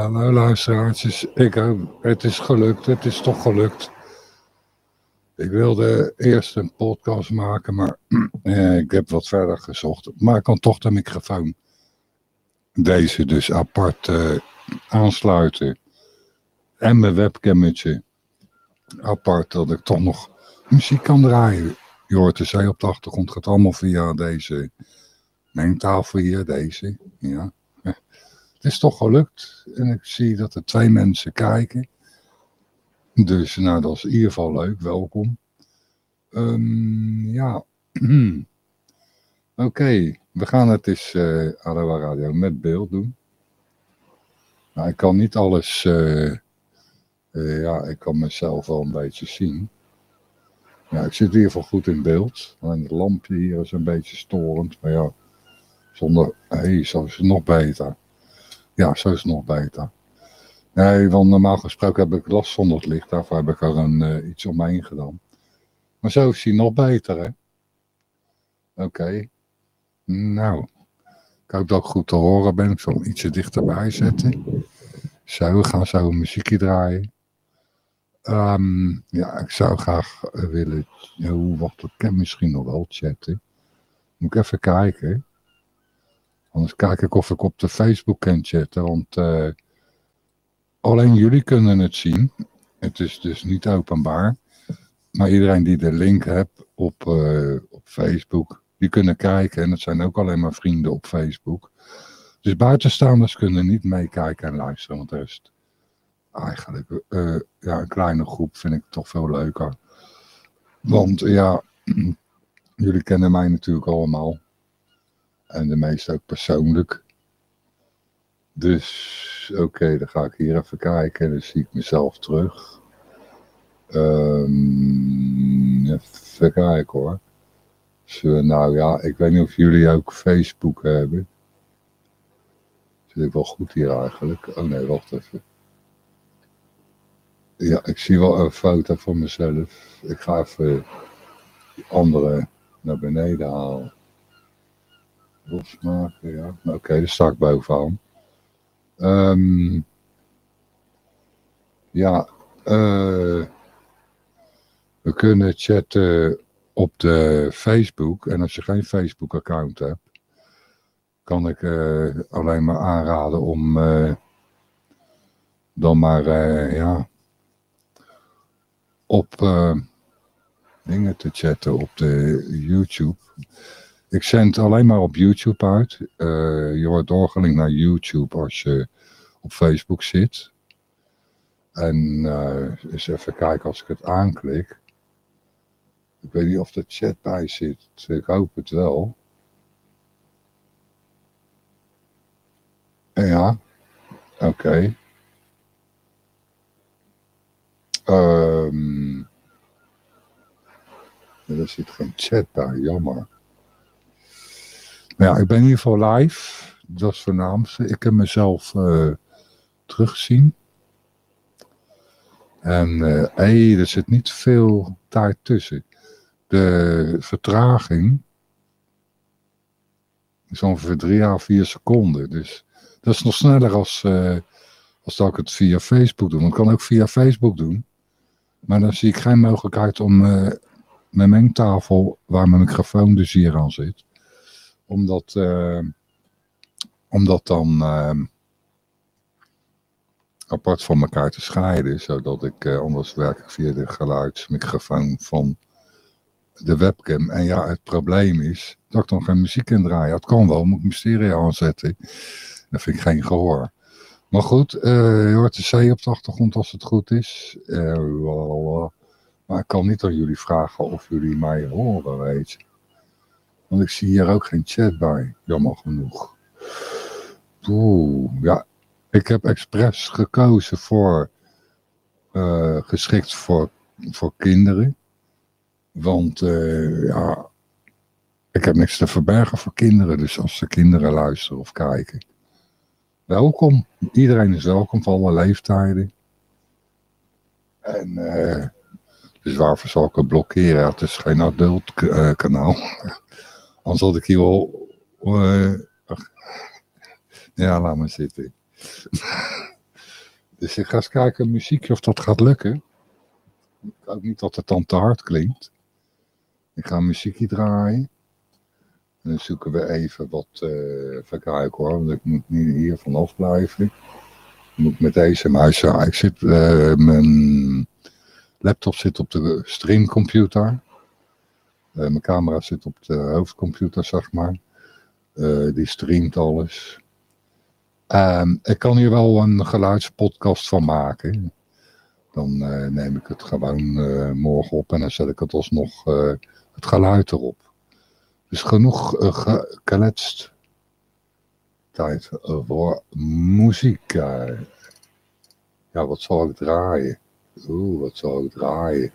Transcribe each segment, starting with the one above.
Ja, nou luisteraars, ik, het is gelukt, het is toch gelukt. Ik wilde eerst een podcast maken, maar eh, ik heb wat verder gezocht. Maar ik kan toch de microfoon, deze dus apart eh, aansluiten. En mijn webcammetje apart, dat ik toch nog muziek kan draaien. Je hoort de zee op de achtergrond, gaat allemaal via deze mengtafel hier, deze. Ja. Het is toch gelukt. En ik zie dat er twee mensen kijken. Dus nou, dat is in ieder geval leuk. Welkom. Um, ja. Oké, we gaan het eens uh, Aloha Radio met beeld doen. Nou, ik kan niet alles... Uh, uh, ja, ik kan mezelf wel een beetje zien. Ja, ik zit in ieder geval goed in beeld. Alleen het lampje hier is een beetje storend. Maar ja, zonder... Hé, hey, zo is het nog beter. Ja, zo is het nog beter. Nee, want normaal gesproken heb ik last zonder het licht. Daarvoor heb ik er een, uh, iets omheen gedaan. Maar zo is hij nog beter, hè? Oké. Nou, ik hoop dat ik goed te horen ben. Ik zal hem ietsje dichterbij zetten. Zo, we gaan zo een muziekje draaien. Um, ja, ik zou graag willen... Oh, wacht, ik misschien nog wel chatten. Moet ik even kijken. Anders kijk ik of ik op de Facebook kan chatten, want uh, alleen jullie kunnen het zien. Het is dus niet openbaar. Maar iedereen die de link hebt op, uh, op Facebook, die kunnen kijken. En het zijn ook alleen maar vrienden op Facebook. Dus buitenstaanders kunnen niet meekijken en luisteren, want er is eigenlijk uh, ja, een kleine groep vind ik toch veel leuker. Want ja, jullie kennen mij natuurlijk allemaal. En de meeste ook persoonlijk. Dus oké, dan ga ik hier even kijken. En dan zie ik mezelf terug. Um, even kijken hoor. Nou ja, ik weet niet of jullie ook Facebook hebben. Zit ik wel goed hier eigenlijk? Oh nee, wacht even. Ja, ik zie wel een foto van mezelf. Ik ga even die andere naar beneden halen ja. Oké, okay, daar sta ik. Um, ja, uh, we kunnen chatten op de Facebook. En als je geen Facebook-account hebt, kan ik uh, alleen maar aanraden om uh, dan maar, ja, op dingen te chatten op de YouTube. Ik zend alleen maar op YouTube uit. Uh, je wordt doorgelinkt naar YouTube als je op Facebook zit. En uh, eens even kijken als ik het aanklik. Ik weet niet of de chat bij zit. Ik hoop het wel. Ja, oké. Um, er zit geen chat bij, jammer. Ja, ik ben in ieder geval live. Dat is het voornaamste. Ik heb mezelf uh, teruggezien. En uh, er zit niet veel tijd tussen. De vertraging is ongeveer 3 à 4 seconden. Dus dat is nog sneller als, uh, als dat ik het via Facebook doe. Want ik kan ook via Facebook doen. Maar dan zie ik geen mogelijkheid om mijn mengtafel, waar mijn microfoon dus hier aan zit om dat, uh, om dat dan uh, apart van elkaar te scheiden, zodat ik, uh, anders werk ik via de geluidsmicrofoon van de webcam. En ja, het probleem is dat ik dan geen muziek in draai. Het kan wel, moet ik mijn stereo aanzetten. Dat vind ik geen gehoor. Maar goed, je hoort de zee op de achtergrond als het goed is. maar ik kan niet aan jullie vragen of jullie mij horen, weet je. Want ik zie hier ook geen chat bij, jammer genoeg. Oeh, ja, ik heb expres gekozen voor, uh, geschikt voor, voor kinderen. Want uh, ja, ik heb niks te verbergen voor kinderen. Dus als de kinderen luisteren of kijken. Welkom, iedereen is welkom van alle leeftijden. En uh, dus waarvoor zal ik het blokkeren? Het is geen adult kanaal. Anders had ik hier wel... Uh, ja, laat maar zitten. Dus ik ga eens kijken, muziekje, of dat gaat lukken. Ik hoop niet dat het dan te hard klinkt. Ik ga muziekje draaien. En dan zoeken we even wat, uh, even hoor, want ik moet niet hier vanaf blijven. Ik moet met deze muis, ik zit, uh, mijn laptop zit op de streamcomputer. Uh, mijn camera zit op de hoofdcomputer, zeg maar. die streamt alles. Um, ik kan hier wel een geluidspodcast van maken. Dan neem ik het gewoon morgen op en dan zet ik het alsnog het geluid erop. Dus genoeg uh, gekletst. Tijd voor muziek. Ja, wat zal ik draaien? Oeh, wat zal ik draaien?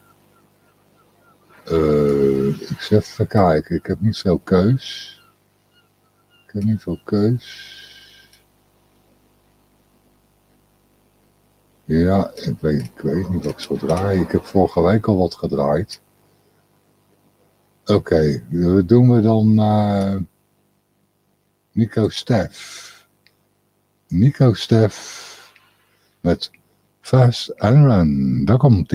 Uh, ik zeg even kijken, ik heb niet veel keus. Ik heb niet veel keus. Ja, ik weet, ik weet niet wat ik zal draaien. Ik heb vorige week al wat gedraaid. Oké, okay, doen we dan uh, Nico Stef. Nico Stef met Fast and Run. Daar komt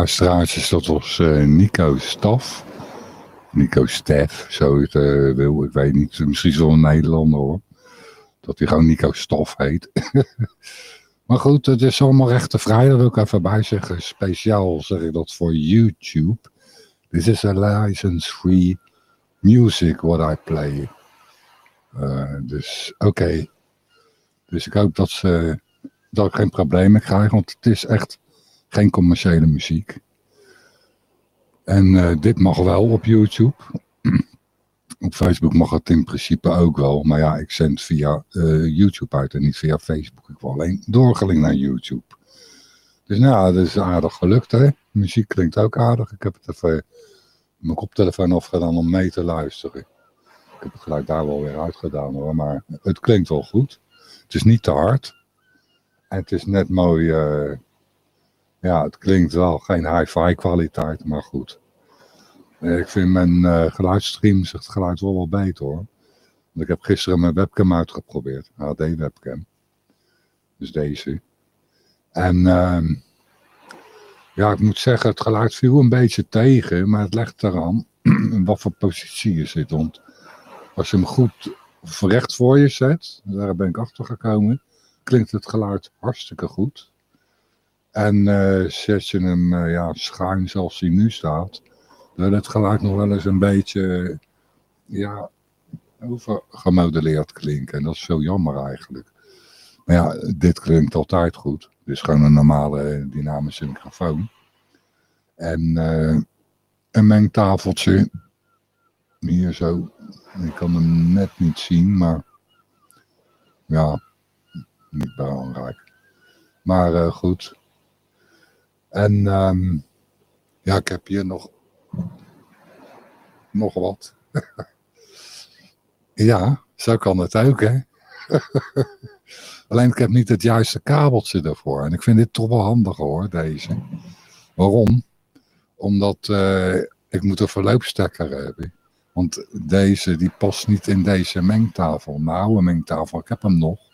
luisteraars, dat was uh, Nico Staf. Nico Stef, zo het uh, wil. Ik weet niet, misschien zo'n een Nederlander hoor. Dat hij gewoon Nico Staf heet. maar goed, het is allemaal rechtenvrij. Dat wil ik even bij zeggen. Speciaal zeg ik dat voor YouTube. This is a license-free music what I play. Uh, dus oké. Okay. Dus ik hoop dat, ze, dat ik geen problemen krijg. Want het is echt geen commerciële muziek. En eh, dit mag wel op YouTube. op Facebook mag het in principe ook wel. Maar ja, ik zend via eh, YouTube uit en niet via Facebook. Ik wil alleen doorgeling naar YouTube. Dus nou, dat is aardig gelukt hè. muziek klinkt ook aardig. Ik heb het even mijn koptelefoon afgedaan om mee te luisteren. Ik heb het gelijk daar wel weer uitgedaan hoor. Maar het klinkt wel goed. Het is niet te hard. En het is net mooi... Uh, ja, het klinkt wel geen hi-fi kwaliteit, maar goed. Ik vind mijn uh, geluidsstream zegt het geluid wel wel beter hoor. Want ik heb gisteren mijn webcam uitgeprobeerd. HD webcam. Dus deze. En uh, ja, ik moet zeggen, het geluid viel een beetje tegen. Maar het legt eraan in wat voor positie je zit. Want als je hem goed recht voor je zet, daar ben ik achter gekomen, klinkt het geluid hartstikke goed. En uh, zet je hem uh, ja, schuin zoals hij nu staat, dan het geluid nog wel eens een beetje ja, overgemodelleerd klinken. En dat is veel jammer eigenlijk. Maar ja, dit klinkt altijd goed. Het is gewoon een normale dynamische microfoon. En een mengtafeltje. Hier zo. Ik kan hem net niet zien, maar ja, niet belangrijk. Maar goed. En um, ja, ik heb hier nog, nog wat. ja, zo kan het ook, hè. Alleen ik heb niet het juiste kabeltje ervoor. En ik vind dit toch wel handiger hoor, deze. Waarom? Omdat uh, ik moet een verloopstekker hebben. Want deze die past niet in deze mengtafel. Mijn oude mengtafel, ik heb hem nog.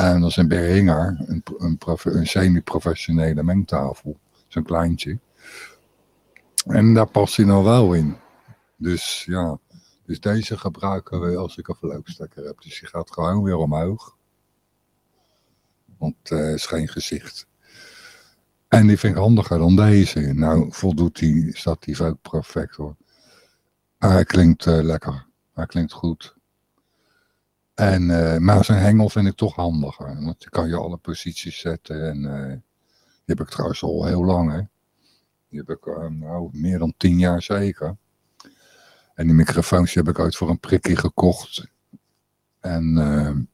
En dat is een Behringer, een, semi-professionele mengtafel. Zo'n kleintje. En daar past hij nou wel in. Dus ja, dus deze gebruiken we als ik een verloopstekker heb. Dus die gaat gewoon weer omhoog. Want het uh, is geen gezicht. En die vind ik handiger dan deze. Nou, voldoet die statief ook perfect hoor. Hij klinkt uh, lekker. Hij klinkt goed. En, uh, maar zijn hengel vind ik toch handiger. Want je kan je alle posities zetten. En uh, die heb ik trouwens al heel lang. Die heb ik uh, nou, meer dan tien jaar zeker. En die microfoons heb ik ooit voor een prikje gekocht. En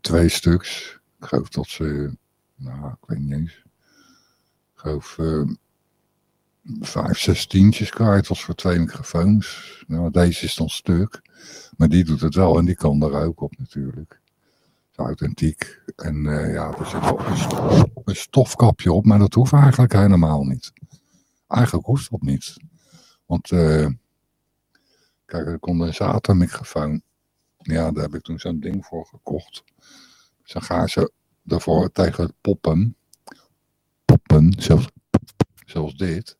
twee stuks. Ik geloof dat ze, nou ik weet niet eens. Ik geloof vijf, zes tientjes kwijt was voor twee microfoons. Nou, deze is dan stuk. Maar die doet het wel en die kan er ook op natuurlijk. Authentiek. En uh, ja, er zit wel een, stofkapje op, maar dat hoeft eigenlijk helemaal niet. Eigenlijk hoeft dat niet. Want uh, kijk, een condensatormicrofoon. Ja, daar heb ik toen zo'n ding voor gekocht. Dan gaan ze ervoor tegen het poppen. Poppen, zelfs, zoals dit.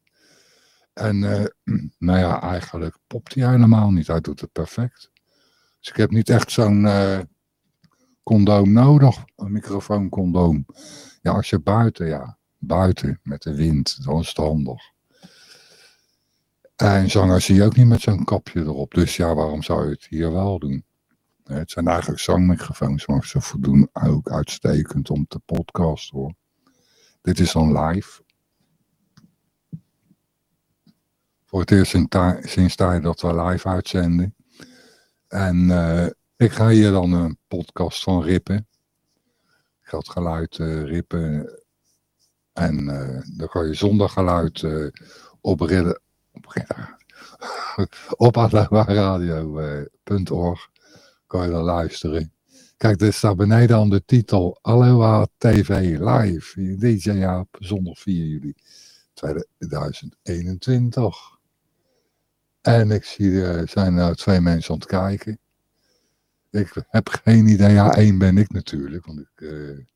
En uh, nou ja, eigenlijk popt hij helemaal niet. Hij doet het perfect. Dus ik heb niet echt zo'n uh, condoom nodig. Een microfooncondoom. Ja, als je buiten, ja. Buiten met de wind. Dan is het handig. En zangers zie je ook niet met zo'n kapje erop. Dus ja, waarom zou je het hier wel doen? Het zijn eigenlijk zangmicrofoons, maar ze voldoen ook uitstekend om te podcasten hoor. Dit is dan live. Voor het eerst sinds tijd dat we live uitzenden. En uh, ik ga hier dan een podcast van rippen. Ik ga het geluid uh, rippen. En uh, dan kan je zonder geluid op redden. Op, op kan je dan luisteren. Kijk, er staat beneden aan de titel Aloha TV Live. DJ Jaap, zondag 4 juli 2021. En ik zie, er eh, zijn nou twee mensen aan het kijken. Ik heb geen idee. Ja, één ben ik natuurlijk. Want ik, uh, een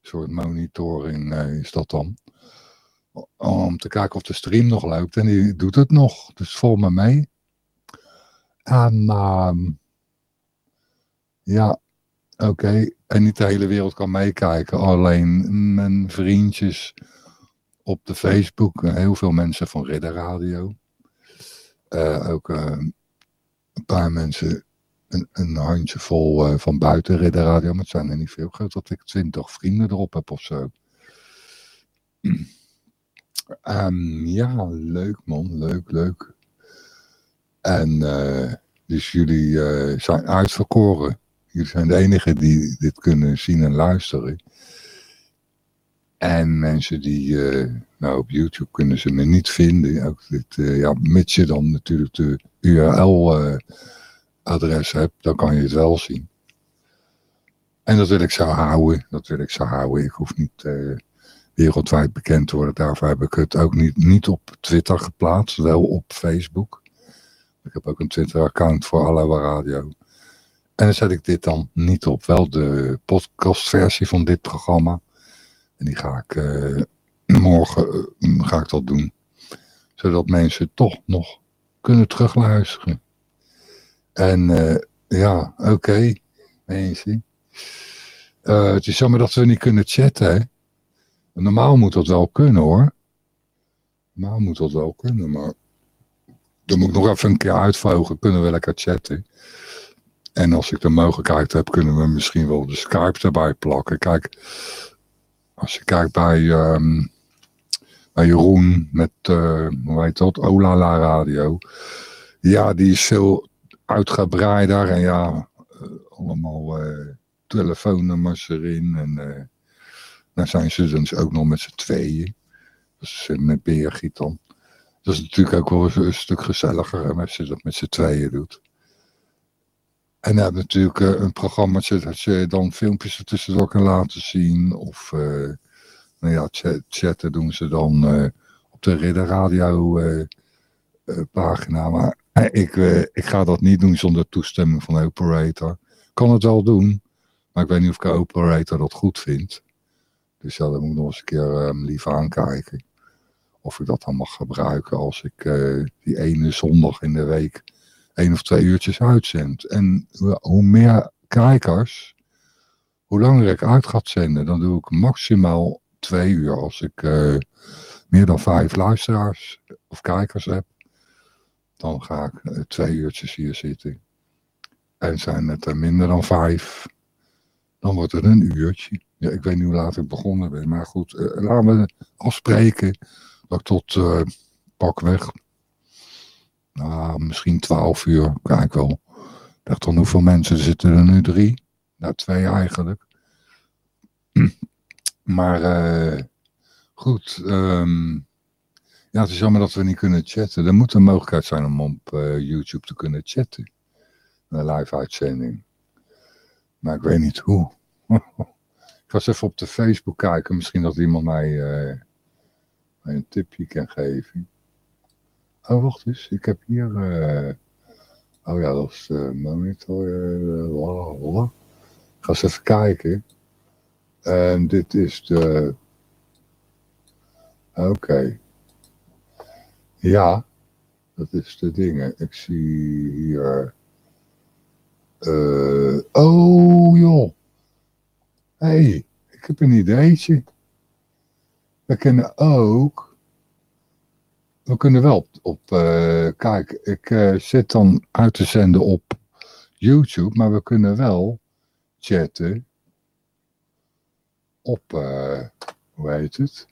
soort monitoring uh, is dat dan. Om te kijken of de stream nog loopt. En die doet het nog. Dus volg me mee. En uh, ja, oké. En niet de hele wereld kan meekijken. Alleen mijn vriendjes op de Facebook. Heel veel mensen van Ridder Radio. Uh, ook uh, een paar mensen, een, een handjevol uh, van buiten Ridder Radio, maar het zijn er niet veel. Ik dat ik twintig vrienden erop heb of zo. Ehm, ja, leuk man, leuk, leuk. En dus jullie zijn uitverkoren. Jullie zijn de enigen die dit kunnen zien en luisteren. En mensen die, uh, nou op YouTube kunnen ze me niet vinden. Ook dit, ja, mits je dan natuurlijk de URL-adres hebt, dan kan je het wel zien. En dat wil ik zo houden. Dat wil ik zo houden. Ik hoef niet wereldwijd bekend te worden. Daarvoor heb ik het ook niet, niet op Twitter geplaatst, wel op Facebook. Ik heb ook een Twitter-account voor Aloha Radio. En dan zet ik dit dan niet op. Wel de podcastversie van dit programma. En die ga ik uh, morgen uh, ga ik dat doen. Zodat mensen toch nog kunnen terugluisteren. En uh, ja, oké. Okay, mensen. het is jammer dat we niet kunnen chatten. Normaal moet dat wel kunnen hoor. Normaal moet dat wel kunnen, maar dan moet ik nog even een keer uitvogelen. Kunnen we lekker chatten. En als ik de mogelijkheid heb, kunnen we misschien wel de Skype erbij plakken. Kijk, als je kijkt bij, um, bij Jeroen met, uh, hoe heet dat, Olala Radio. Ja, die is veel uitgebreider en ja, uh, allemaal uh, telefoonnummers erin. En dan zijn ze dus ook nog met z'n tweeën. Dus met Beergiet dan. Dat is natuurlijk ook wel een stuk gezelliger als je dat met z'n tweeën doet. En je natuurlijk uh, een programma dat je dan filmpjes ertussendoor kan laten zien. Of uh, nou ja, chatten doen ze dan uh, op de Ridder Radio pagina. Maar ik, ik ga dat niet doen zonder toestemming van de operator. Kan het wel doen, maar ik weet niet of de operator dat goed vindt. Dus ja, moet ik nog eens een keer um, liever aankijken. Of ik dat dan mag gebruiken als ik die ene zondag in de week één of twee uurtjes uitzend. En hoe meer kijkers, hoe langer ik uit ga zenden, dan doe ik maximaal twee uur. Als ik uh, meer dan vijf luisteraars of kijkers heb, dan ga ik uh, twee uurtjes hier zitten. En zijn het er minder dan vijf, dan wordt het een uurtje. Ja, ik weet niet hoe laat ik begonnen ben, maar goed, uh, laten we afspreken dat ik tot pakweg, nou, misschien twaalf uur, kijk wel. Ik dacht dan hoeveel mensen zitten er nu? Drie? Nou, twee eigenlijk. Maar uh, goed, um, ja, het is jammer dat we niet kunnen chatten. Er moet een mogelijkheid zijn om op uh, YouTube te kunnen chatten. Een live uitzending. Maar ik weet niet hoe. ik ga eens even op de Facebook kijken. Misschien dat iemand mij, mij een tipje kan geven. Oh, wacht eens. Ik heb hier... Uh, oh ja, dat is de monitor. Ik ga eens even kijken. En dit is de... Oké. Ja, dat is de dingen. Ik zie hier... Uh, oh joh. Hey, ik heb een ideetje. We kunnen ook... We kunnen wel op... uh, kijk, ik uh, zit dan uit te zenden op YouTube, maar we kunnen wel chatten op... Uh, hoe heet het?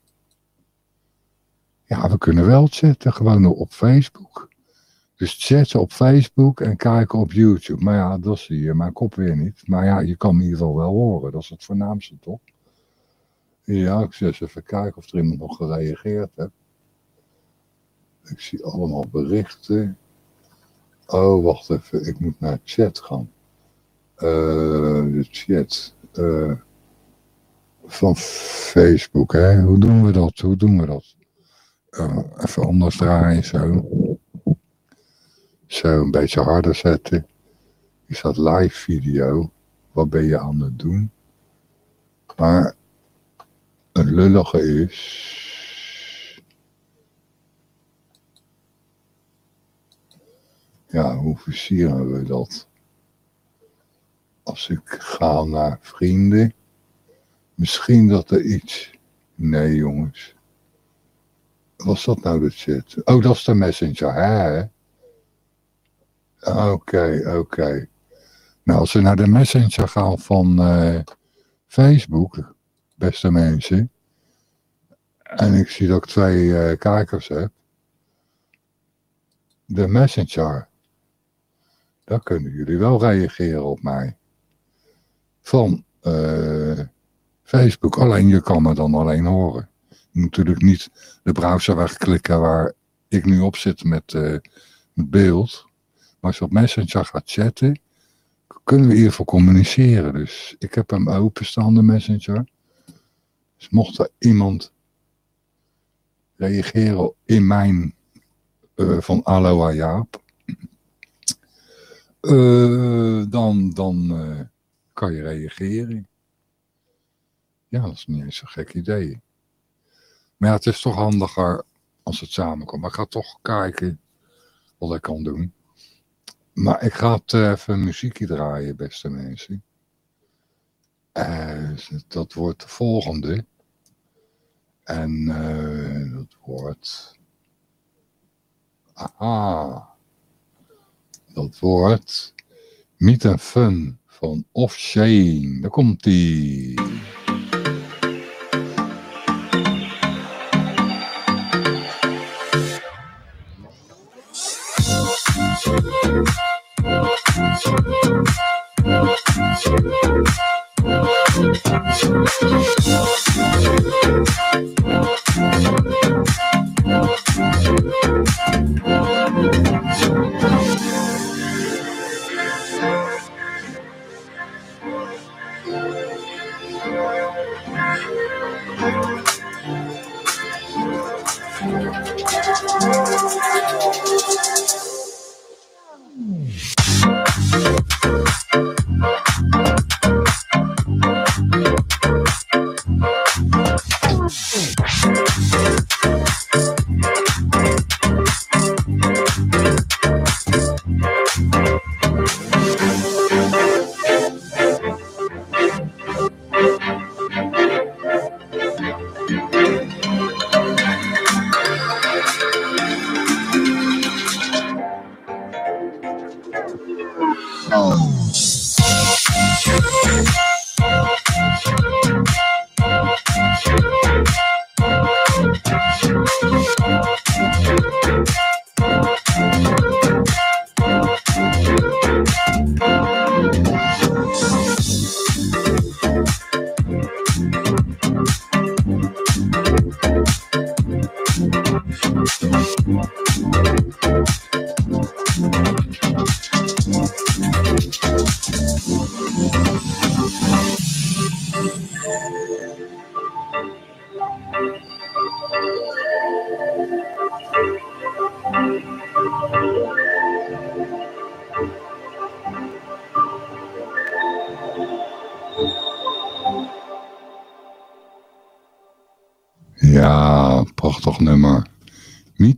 Ja, we kunnen wel chatten, gewoon op Facebook. Dus chatten op Facebook en kijken op YouTube. Maar ja, dat zie je mijn kop weer niet. Maar ja, je kan me in ieder geval wel horen. Dat is het voornaamste, toch? Ja, ik zal eens even kijken of er iemand nog gereageerd heeft. Ik zie allemaal berichten. Oh, wacht even. Ik moet naar chat gaan. Uh, de chat. Uh, van Facebook, hè? Hoe doen we dat? Hoe doen we dat? Uh, even anders draaien, zo. Zo, een beetje harder zetten. Is dat live video? Wat ben je aan het doen? Maar het lullige is... Ja, hoe versieren we dat? Als ik ga naar vrienden... Misschien dat er iets... Nee, jongens. Was dat nou de chat? Oh, dat is de messenger, hè? Oké, oké. Nou, als we naar de messenger gaan van uh, Facebook, beste mensen. en ik zie dat ik twee eh, kijkers heb. De Messenger. Daar kunnen jullie wel reageren op mij. Van eh, Facebook. Alleen je kan me dan alleen horen. Natuurlijk niet de browser wegklikken waar ik nu op zit met, uh, beeld. Maar als je op Messenger gaat chatten, kunnen we geval communiceren. Dus ik heb hem openstaan, de Messenger. Dus mocht er iemand reageren in mijn uh, van Aloha Jaap, uh, dan, dan uh, kan je reageren. Ja, dat is niet eens een gek idee. Maar het is toch handiger als het samenkomt. Maar ik ga toch kijken wat ik kan doen. Maar ik ga het even muziekje draaien, beste mensen. Uh, dat wordt de volgende. En dat wordt... Aha. Dat wordt... Meet and Fun van Off Shane. Daar komt ie. Ja,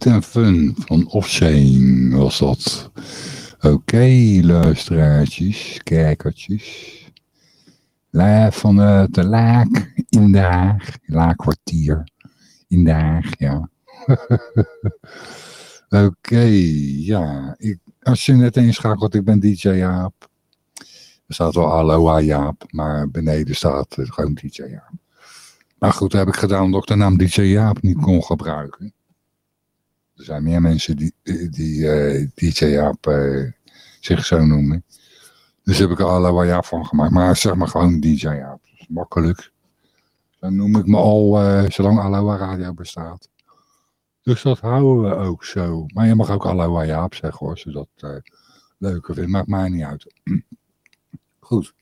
And Fun van Offshane was dat. Oké, okay, luisteraartjes, kijkertjes. Live van de, de Laak in de Haag. Laakkwartier in de Haag, ja. Oké, ja. Ik, als je net inschakelt, ik ben DJ Jaap. Er staat wel Aloha Jaap, maar beneden staat gewoon DJ Jaap. Maar goed, dat heb ik gedaan omdat ik de naam DJ Jaap niet kon gebruiken. Er zijn meer mensen die, die uh, DJ Jaap uh, zich zo noemen. Dus heb ik er Aloha Jaap van gemaakt. Maar zeg maar gewoon DJ Jaap. Dat is makkelijk. Dan noem ik me al uh, zolang Aloha Radio bestaat. Dus dat houden we ook zo. Maar je mag ook Aloha Jaap zeggen hoor, als je dat leuker vindt. Maakt mij niet uit. Goed.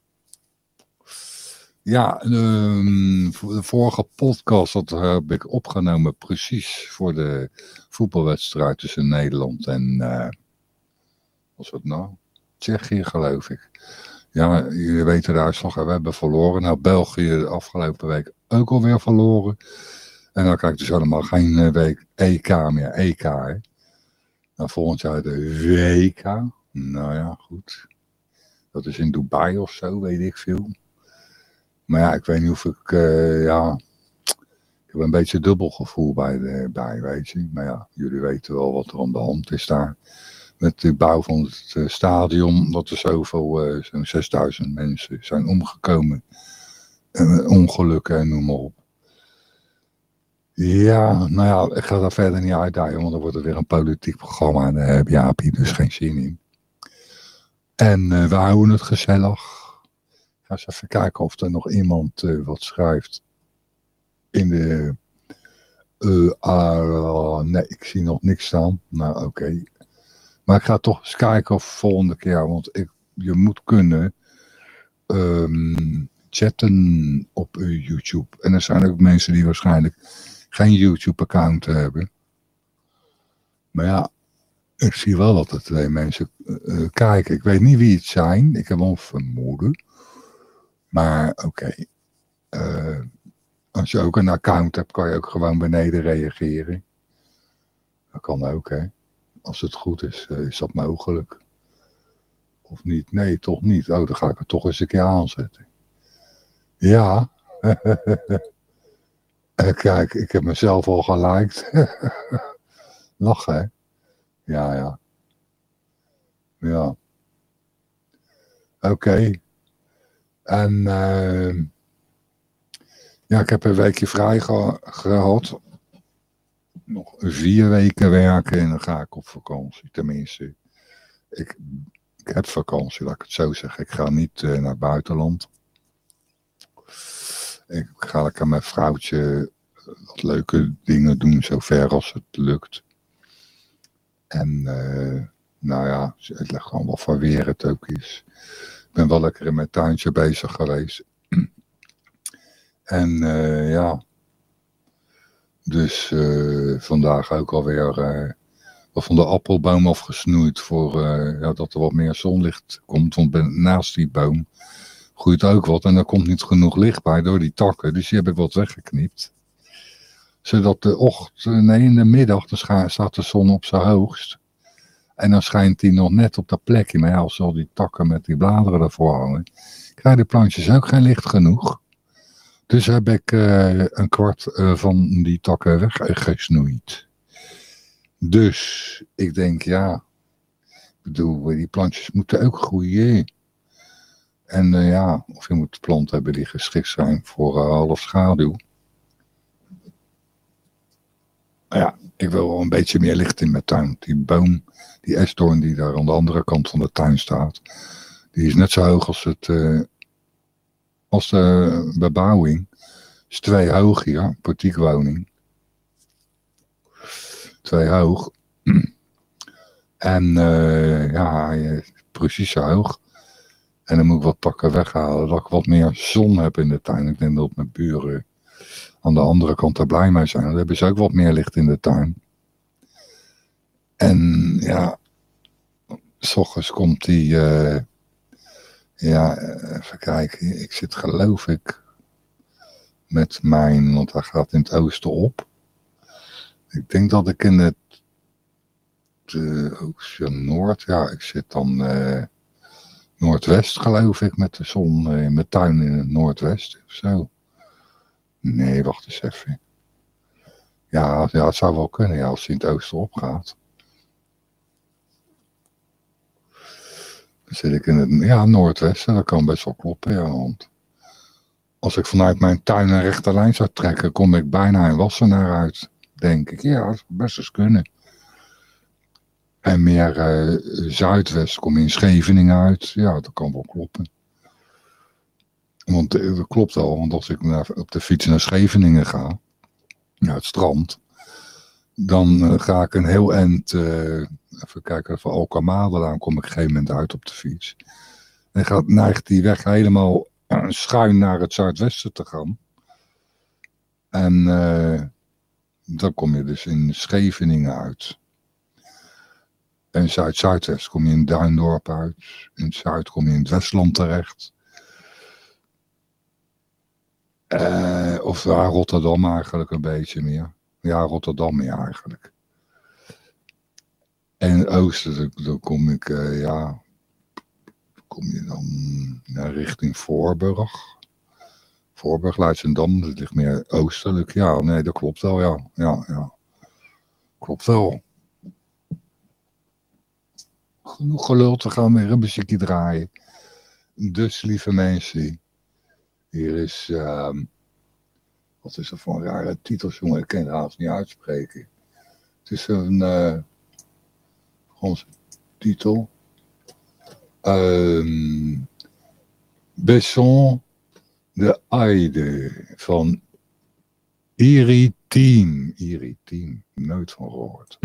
Ja, de, de, vorige podcast dat heb ik opgenomen precies voor de voetbalwedstrijd tussen Nederland en, uh, was het nou? Tsjechië geloof ik. Ja, jullie weten de uitslag, we hebben verloren. Nou, België de afgelopen week ook alweer verloren. En dan krijg ik dus helemaal geen week EK meer, EK hè. Nou, volgend jaar de WK. Nou ja, goed. Dat is in Dubai of zo, weet ik veel. Maar ja, ik weet niet of ik, uh, ja, ik heb een beetje dubbel gevoel bij, de, bij, je. Maar ja, jullie weten wel wat er aan de hand is daar. Met de bouw van het uh, stadion, dat er zoveel, uh, zo'n 6000 mensen zijn omgekomen. ongelukken en noem maar op. Ja, nou ja, ik ga daar verder niet uitdijen, want dan wordt het weer een politiek programma en daar heb Jaapie dus geen zin in. En we houden het gezellig. Ga eens even kijken of er nog iemand uh, wat schrijft in de... Uh, nee, ik zie nog niks staan. Nou, oké. Maar ik ga toch eens kijken of volgende keer, want ik, je moet kunnen um, chatten op YouTube. En er zijn ook mensen die waarschijnlijk geen YouTube-account hebben. Maar ja, ik zie wel dat er twee mensen kijken. Ik weet niet wie het zijn. Ik heb wel een vermoeden. Maar oké. Uh, als je ook een account hebt, kan je ook gewoon beneden reageren. Dat kan ook, hè. Als het goed is, uh, is dat mogelijk. Of niet? Nee, toch niet. Oh, dan ga ik het toch eens een keer aanzetten. Ja. Kijk, ik heb mezelf al geliked. Lachen, hè? Ja, ja. Ja. Oké. En uh, ja, ik heb een weekje vrij ge gehad. Nog vier weken werken en dan ga ik op vakantie. Tenminste, ik, heb vakantie, laat ik het zo zeggen. Ik ga niet uh, naar het buitenland. Ik ga lekker met vrouwtje wat leuke dingen doen, zover als het lukt. En uh, nou ja, het legt gewoon wat voor weer het ook is. Ben wel lekker in mijn tuintje bezig geweest. en uh, ja, dus uh, vandaag ook alweer wat van de appelboom afgesnoeid voor ja, dat er wat meer zonlicht komt. Want naast die boom groeit ook wat en er komt niet genoeg licht bij door die takken. Dus die heb ik wat weggeknipt. Zodat de ochtend, nee in de middag, dan staat de zon op zijn hoogst. En dan schijnt die nog net op dat plekje. Maar ja, als al die takken met die bladeren ervoor hangen, krijgen de plantjes ook geen licht genoeg. Dus heb ik uh, een kwart uh, van die takken weggesnoeid. Dus ik denk, ja, ik bedoel, die plantjes moeten ook groeien. En uh, ja, of je moet planten hebben die geschikt zijn voor half schaduw. Ja, ik wil wel een beetje meer licht in mijn tuin. Die boom, die esdoorn die daar aan de andere kant van de tuin staat, die is net zo hoog als, het, uh, als de bebouwing. is twee hoog hier, portiekwoning. Twee hoog. En uh, ja, precies zo hoog. En dan moet ik wat takken weghalen, dat ik wat meer zon heb in de tuin. Ik denk dat mijn buren aan de andere kant er blij mee zijn. Dan hebben ze ook wat meer licht in de tuin. En ja, s ochtends komt die, uh, ja, even kijken, ik zit geloof ik met mijn, want hij gaat in het oosten op. Ik denk dat ik in het uh, noord, ja, ik zit dan uh, noordwest geloof ik met de zon in mijn tuin in het noordwesten of zo. Nee, wacht eens even. Ja, ja, het zou wel kunnen ja, als hij in het oosten opgaat. Zit ik in het ja, noordwesten, dat kan best wel kloppen. Want als ik vanuit mijn tuin een rechte lijn zou trekken, kom ik bijna in Wassenaar uit, denk ik. Ja, dat zou best eens kunnen. En meer uh, zuidwest kom je in Scheveningen uit. Ja, dat kan wel kloppen. Want uh, dat klopt al, want als ik naar, op de fiets naar Scheveningen ga, naar het strand, dan uh, ga ik een heel eind, even kijken, van Alkamade, dan kom ik op een gegeven moment uit op de fiets. En gaat, neigt die weg helemaal schuin naar het zuidwesten te gaan. En dan kom je dus in Scheveningen uit. En Zuid-Zuidwest kom je in Duindorp uit. In het Zuid kom je in het Westland terecht. Uh, of ja, Rotterdam eigenlijk een beetje meer. Ja, Rotterdam meer eigenlijk. En het oosten, dan, kom ik, eh, ja, kom je dan naar richting Voorburg. Voorburg, Leidsendam, dat ligt meer oostelijk. Ja, nee, dat klopt wel, ja. ja, ja. Klopt wel. Genoeg gelul, we gaan weer een muziekje draaien. Dus, lieve mensen, hier is... Ehm, wat is er voor een rare titel, jongen? Ik kan het haast niet uitspreken. Het is een... Eh, onze titel. Ehm, uh, Besson de Aide van Iritien. Iritien, nooit van gehoord.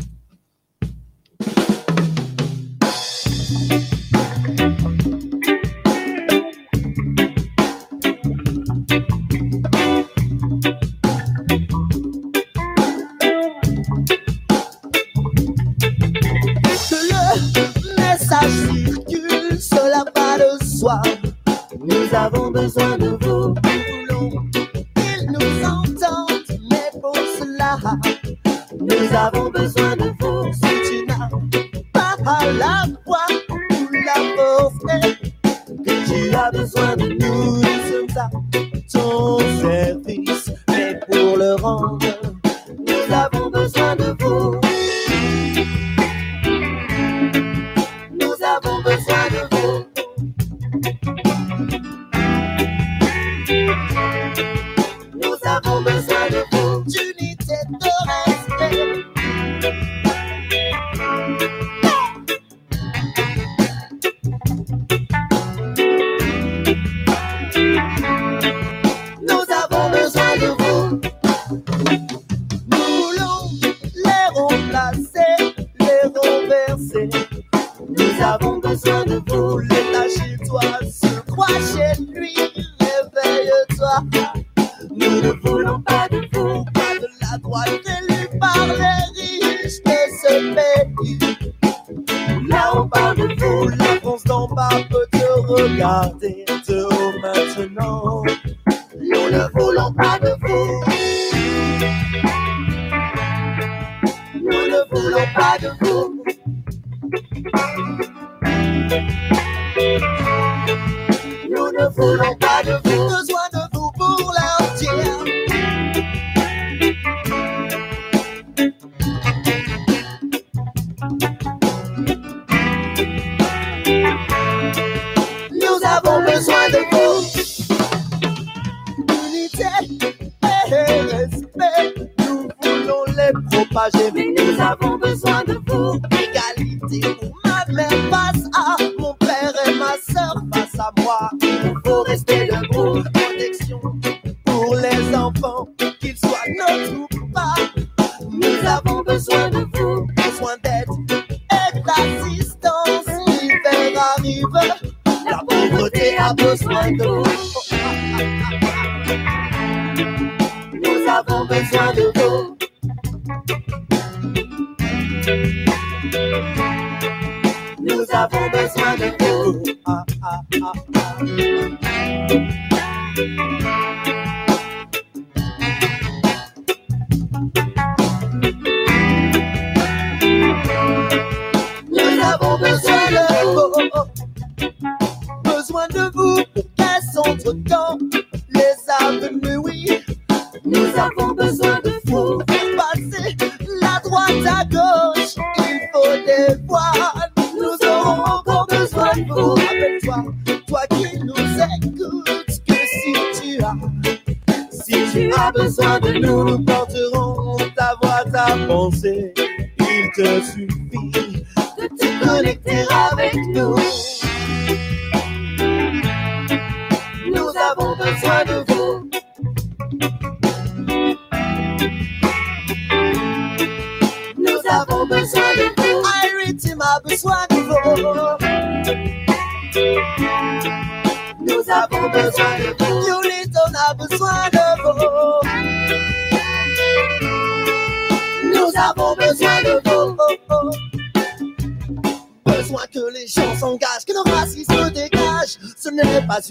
Nous avons besoin de vous. Nous voulons qu'ils nous entendent, mais pour cela, nous avons besoin de vous. Si tu n'as pas la voix ou la force, que tu as besoin de nous. Mais nous avons besoin de vous. Égalité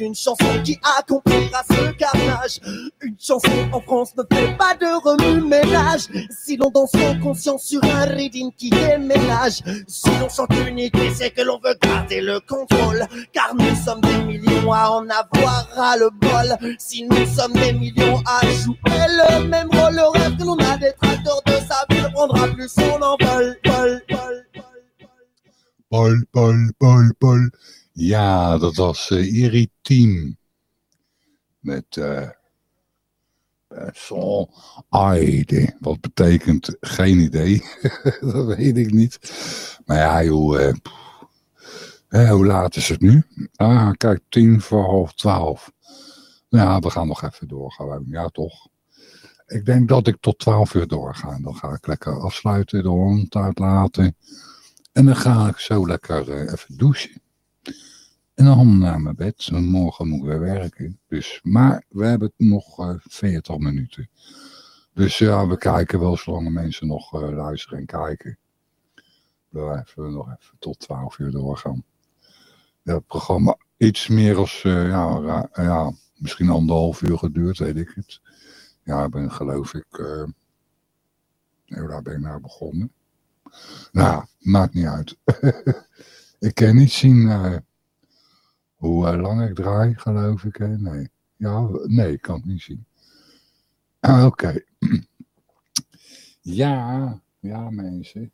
une chanson qui accomplira ce carnage. Une chanson en France ne fait pas de remue-ménage. Si l'on danse en conscience sur un reading qui déménage. Si l'on chante une c'est que l'on veut garder le contrôle. Car nous sommes des millions à en avoir à le bol. Si nous sommes des millions à jouer le même rôle, le rêve que l'on a des tracteurs de sa vie prendra plus son envol. Paul, Paul, Paul, Paul. Ja, dat was uh, Team. Met eh, uh, Son Aide. Wat betekent? Geen idee. dat weet ik niet. Maar ja, joh. Eh, hoe laat is het nu? Ah, kijk, tien voor half twaalf. Ja, we gaan nog even doorgaan. Ja, toch. Ik denk dat ik tot twaalf uur doorga. Dan ga ik lekker afsluiten, de hond uitlaten. En dan ga ik zo lekker even douchen. En dan naar mijn bed. En morgen moet ik weer werken. Dus, maar we hebben nog uh, 40 minuten. Dus ja, we kijken wel zolang mensen nog uh, luisteren en kijken. Blijven we nog even tot 12 uur doorgaan. Ja, het programma iets meer als, uh, ja, ja, misschien anderhalf uur geduurd, weet ik het. Ja, ik ben geloof ik, daar ben ik nou begonnen. Nou, maakt niet uit. ik kan niet zien hoe uh, lang ik draai, geloof ik. Hè? Nee. Ja, nee, ik kan het niet zien. Ah, Oké. Ja, ja mensen.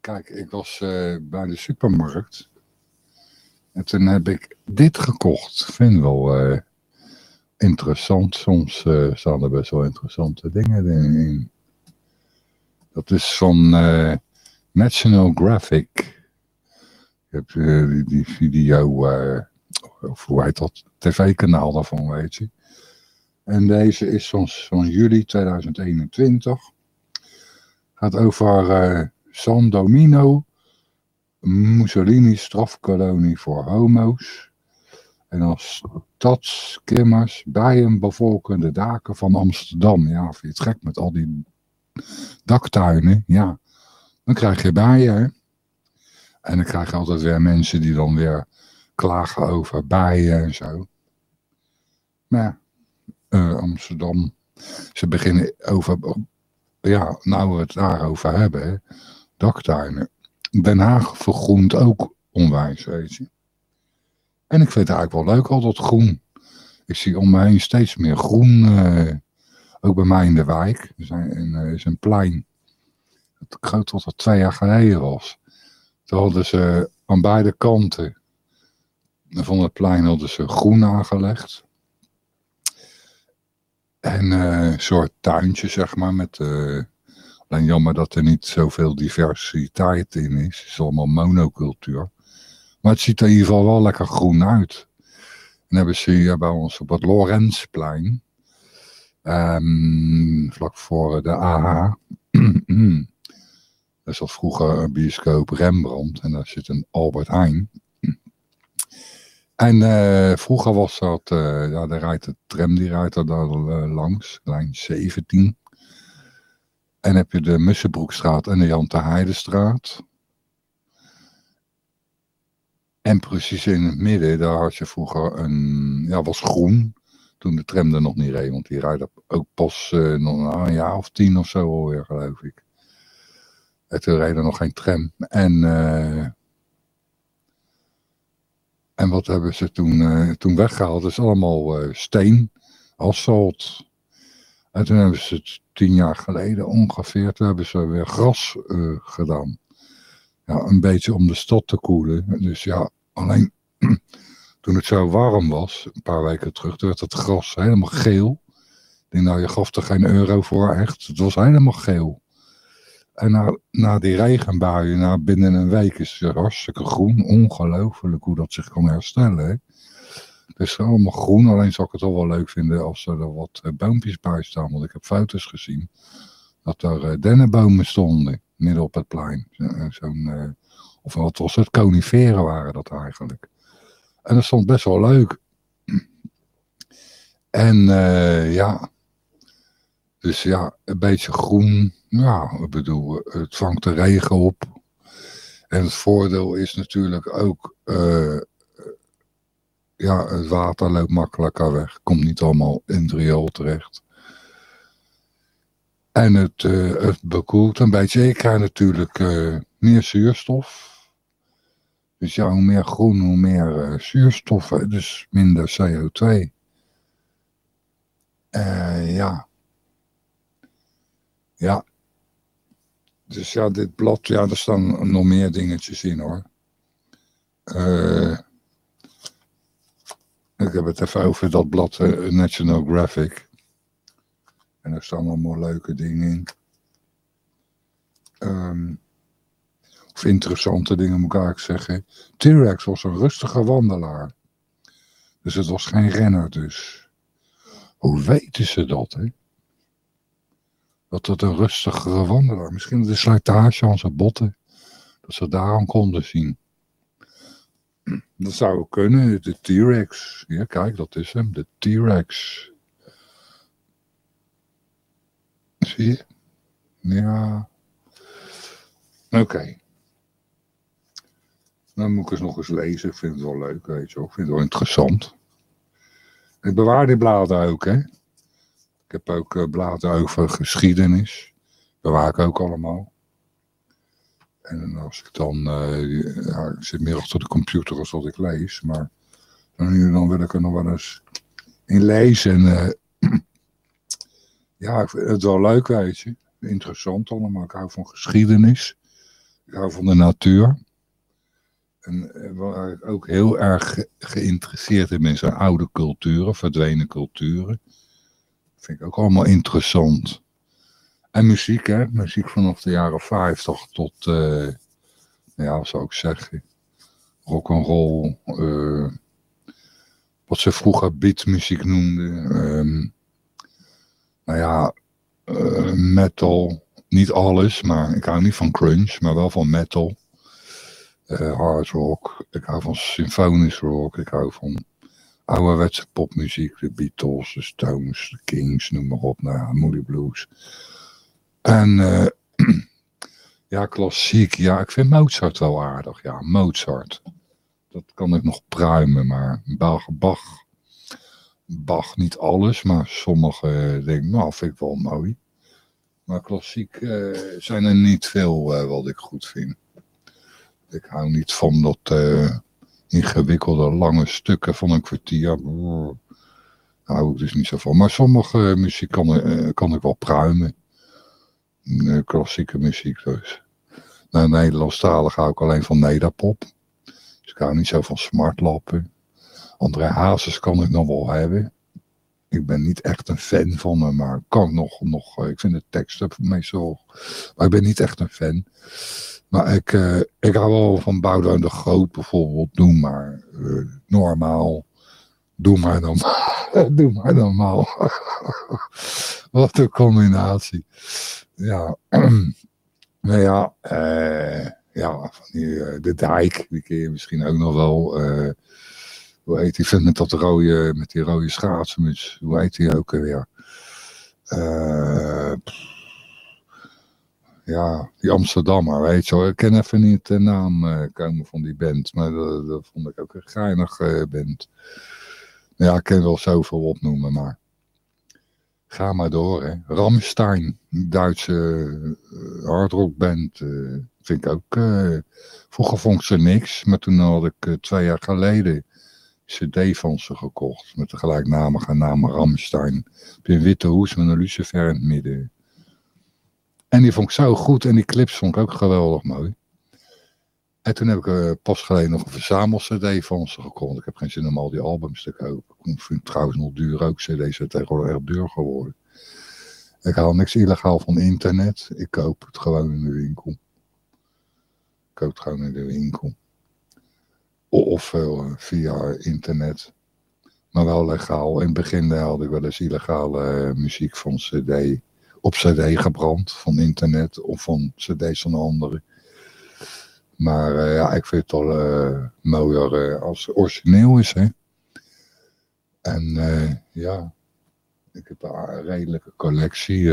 Kijk, ik was uh, bij de supermarkt. En toen heb ik dit gekocht. Vind wel uh, interessant. Soms staan er best wel interessante dingen in. Dat is van National Graphic. Ik heb die, die video, of hoe heet dat, tv-kanaal daarvan, weet je. En deze is van, van juli 2021. Gaat over San Domino, Mussolini strafkolonie voor homo's. En als stadskimmers bijen bevolkende daken van Amsterdam. Ja, vind je het gek met al die daktuinen? Ja, dan krijg je bijen. En dan krijg je altijd weer mensen die dan weer klagen over bijen en zo. Maar uh, Amsterdam, ze beginnen over, ja, nou we het daarover hebben, daktuinen. Den Haag vergroent ook onwijs, weet je. En ik vind het eigenlijk wel leuk, al dat groen. Ik zie om me heen steeds meer groen, uh, ook bij mij in de wijk. Er uh, is een plein ik geloof dat dat twee jaar geleden was. Toen hadden ze aan beide kanten van het plein hadden ze groen aangelegd. En uh, een soort tuintje, zeg maar, met... Uh, alleen jammer dat er niet zoveel diversiteit in is. Het is allemaal monocultuur. Maar het ziet er in ieder geval wel lekker groen uit. En hebben ze hier bij ons op het Lorenzplein. Um, vlak voor de AH. Er zat vroeger een bioscoop Rembrandt en daar zit een Albert Heijn. En uh, vroeger was dat, uh, ja, daar rijdt de tram, die rijdt er daar uh, langs, lijn 17. En heb je de Mussenbroekstraat en de Jan ter Heidestraat. En precies in het midden, daar had je vroeger een, ja, was groen. Toen de tram er nog niet reed, want die rijdt ook pas nog een jaar of tien of zo alweer, geloof ik. En toen reed er nog geen tram. En, en wat hebben ze toen, uh, toen weggehaald? Dat is allemaal uh, steen, asfalt. En toen hebben ze het tien jaar geleden ongeveer, toen hebben ze weer gras gedaan. Ja, een beetje om de stad te koelen. Dus ja, alleen toen het zo warm was, een paar weken terug, toen werd het gras helemaal geel. Ik denk, nou, je gaf er geen euro voor, echt. Het was helemaal geel. En na, na die regenbuien, na binnen een week is het hartstikke groen. Ongelooflijk hoe dat zich kan herstellen. Het is allemaal groen, alleen zou ik het wel wel leuk vinden als er wat uh, boompjes bij staan. Want ik heb foto's gezien dat er uh, dennenbomen stonden midden op het plein. Zo'n, uh, of wat was het, coniferen waren dat eigenlijk. En dat stond best wel leuk. En ja, dus ja, een beetje groen. Ja, ik bedoel, het vangt de regen op. En het voordeel is natuurlijk ook, uh, ja, het water loopt makkelijker weg. Komt niet allemaal in het riool terecht. En het, uh, het bekoelt een beetje. Ik krijg natuurlijk uh, meer zuurstof. Dus ja, hoe meer groen, hoe meer zuurstof. Dus minder CO2. ja. Ja. Dus ja, dit blad, ja, er staan nog meer dingetjes in hoor. Uh, ik heb het even over dat blad uh, National Graphic. En er staan allemaal leuke dingen in. Ehm, of interessante dingen moet ik eigenlijk zeggen. T-Rex was een rustige wandelaar. Dus het was geen renner dus. Hoe weten ze dat, hè? Dat het een rustigere wandelaar. Misschien de slijtage aan zijn botten. Dat ze daarom konden zien. Dat zou kunnen. De T-Rex. Ja, kijk, dat is hem. De T-Rex. Zie je? Ja. Oké. Dan moet ik eens nog eens lezen. Ik vind het wel leuk, weet je wel. Ik vind het wel interessant. Ik bewaar die bladen ook, hè. Ik heb ook uh, bladen over geschiedenis. Bewaar ik ook allemaal. En als ik dan, ja, ik zit meer achter de computer als wat ik lees, maar dan, dan wil ik er nog wel eens in lezen. En uh, ja, ik vind het wel leuk, weet je. Interessant allemaal. Ik hou van geschiedenis. Ik hou van de natuur. En ook heel erg ge geïnteresseerd in zijn oude culturen, verdwenen culturen. Vind ik ook allemaal interessant. En muziek, hè? Muziek vanaf de jaren 50 tot, uh, ja, wat zou ik zeggen, rock and roll. Uh, wat ze vroeger beatmuziek noemden. Um, nou ja, uh, metal. Niet alles, maar ik hou niet van crunch, maar wel van metal. hard rock. Ik hou van symfonisch rock. Ik hou van ouderwetse popmuziek. De Beatles, de Stones, de Kings, noem maar op. Nou Moody Blues. En uh, ja, klassiek. Ja, ik vind Mozart wel aardig. Ja, Mozart. Dat kan ik nog pruimen, maar Bach, Bach, Bach niet alles, maar sommige dingen, nou, vind ik wel mooi. Maar klassiek uh, zijn er niet veel uh, wat ik goed vind. Ik hou niet van dat ingewikkelde lange stukken van een kwartier. Daar hou ik dus niet zo van. Maar sommige muziek kan, kan ik wel pruimen klassieke muziek dus. Nou, Nederlandstalig hou ik alleen van nederpop. Dus ik hou niet zo van smartlappen. André Hazes kan ik nog wel hebben. Ik ben niet echt een fan van hem, maar kan nog, nog ik vind de teksten meestal, maar ik ben niet echt een fan. Maar ik, uh, ik hou wel van Boudewijn de Groot bijvoorbeeld, doe maar uh, normaal. Doe maar normaal. doe maar normaal. Wat een combinatie ja, nou ja, ja van die, de dijk, die je misschien ook nog wel. Hoe heet die vent met dat rode, met die rode schaatsmuts? Hoe heet die ook weer? ja, die Amsterdammer, weet je wel. Ik ken even niet de naam komen van die band, maar dat, dat vond ik ook een geinig band. Ja, ik kan wel zoveel opnoemen, maar... Ga maar door, hè. Ramstein, Duitse hardrockband, vind ik ook. Vroeger vond ik ze niks, maar toen had ik twee jaar geleden cd van ze gekocht. Met de gelijknamige naam Ramstein. Op een witte hoes met een lucifer in het midden. En die vond ik zo goed en die clips vond ik ook geweldig mooi. En toen heb ik pas geleden nog een verzamel-cd van ze gekocht. Ik heb geen zin om al die albums te kopen. Ik vind het trouwens nog duur ook. CD's zijn tegenwoordig erg duur geworden. Ik haal niks illegaal van internet. Ik koop het gewoon in de winkel. Ik koop het gewoon in de winkel. Of uh, via internet. Maar wel legaal. In het begin had ik wel eens illegale uh, muziek van cd. Op cd gebrand. Van internet. Of van cd's van anderen. Maar uh, ja, ik vind het wel mooier als het origineel is. Hè. En ja, ik heb een redelijke collectie.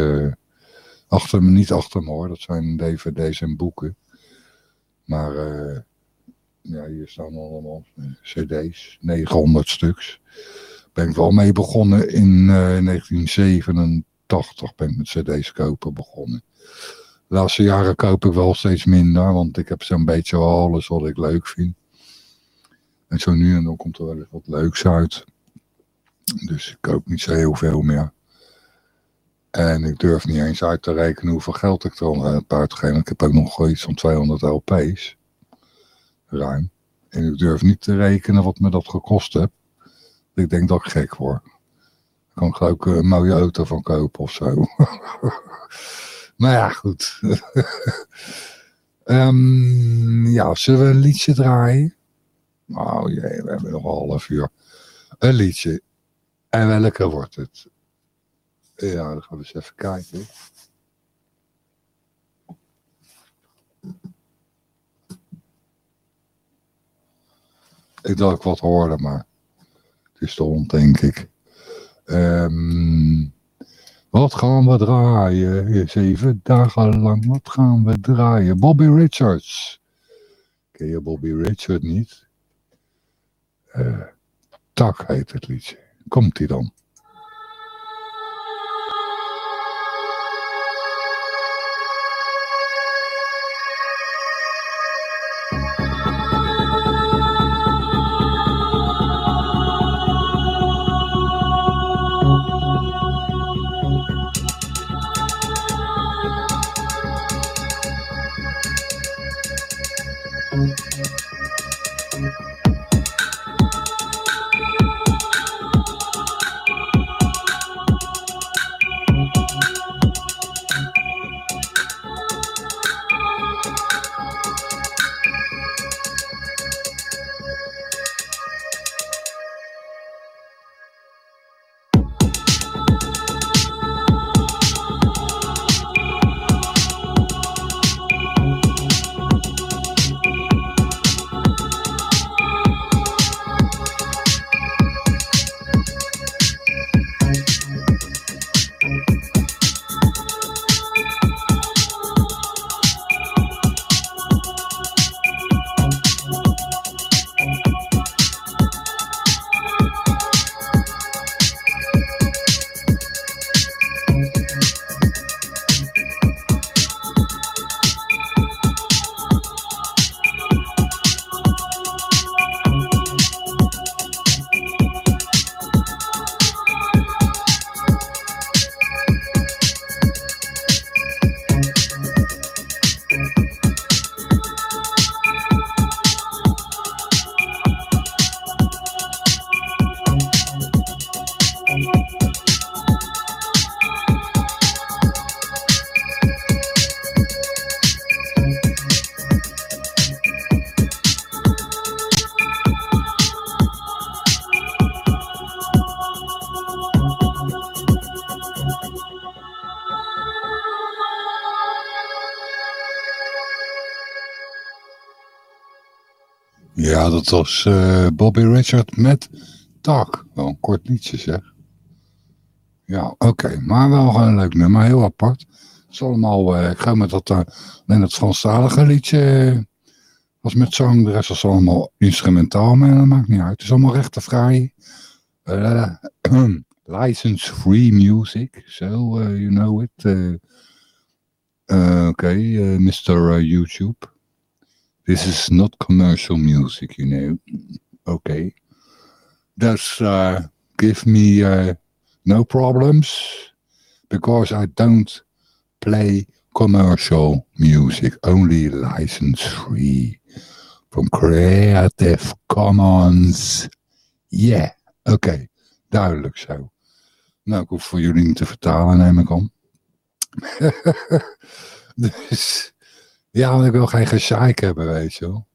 Achter me, niet achter me hoor, dat zijn dvd's en boeken. Maar ja, hier staan allemaal cd's, 900 stuks. Ben ik wel mee begonnen in 1987 ben ik met cd's kopen begonnen. De laatste jaren koop ik wel steeds minder, want ik heb zo'n beetje alles wat ik leuk vind. En zo nu en dan komt er wel eens wat leuks uit. Dus ik koop niet zo heel veel meer. En ik durf niet eens uit te rekenen hoeveel geld ik er al heb uitgegeven. Ik heb ook nog iets van 200 LP's. Ruim. En ik durf niet te rekenen wat me dat gekost heeft. Ik denk dat ik gek word. kan ik geloof ik een mooie auto van kopen of zo. maar ja, goed. Ehm, ja, zullen we een liedje draaien? Oh jee, we hebben nog een half uur. Een liedje. En welke wordt het? Ja, dan gaan we eens even kijken. Ik dacht ik wat hoorde, maar het is de hond, denk ik. Ehm, wat gaan we draaien? Zeven dagen lang, wat gaan we draaien? Bobby Richards. Ken je Bobby Richards niet? Uh, tak heet het liedje. Komt hij dat was uh, Bobby Richard met Tak. Wel een kort liedje zeg. Ja, oké. Maar wel een leuk nummer. Heel apart. Het is allemaal, uh, ik ga met dat, uh, het Franstalige liedje was met zang. De rest was allemaal instrumentaal. Maar dat maakt niet uit. Het is allemaal rechtenvrij. license free music. So, you know it. oké, Mr. YouTube. This is not commercial music, you know. Okay. Does uh, give me uh, no problems because I don't play commercial music, only license free from Creative Commons. Yeah, okay. duidelijk zo. Nou, ik hoef voor jullie niet te vertalen, neem ik om. dus ja, want ik wil geen gezeik hebben, weet je wel.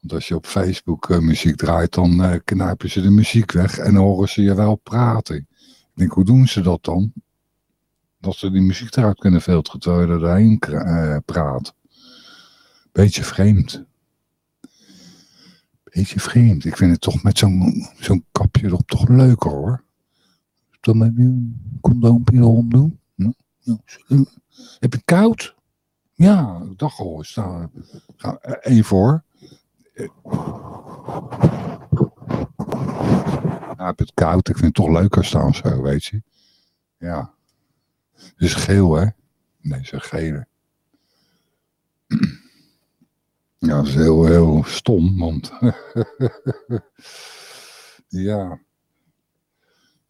Want als je op Facebook uh, muziek draait, dan uh, knijpen ze de muziek weg en horen ze je wel praten. Ik denk, hoe doen ze dat dan? Dat ze die muziek eruit kunnen filteren terwijl je er uh, praat. Beetje vreemd. Beetje vreemd. Ik vind het toch met zo'n zo'n kapje erop toch leuker hoor. Dan met een condoompje erom doen. Heb je koud? Ja, ik dacht al, sta ga één voor. Ja, heb het koud, ik vind het toch leuker staan zo, weet je. Ja. Het is geel, hè? Nee, is gele. Ja, dat is heel, heel stom, want... ja.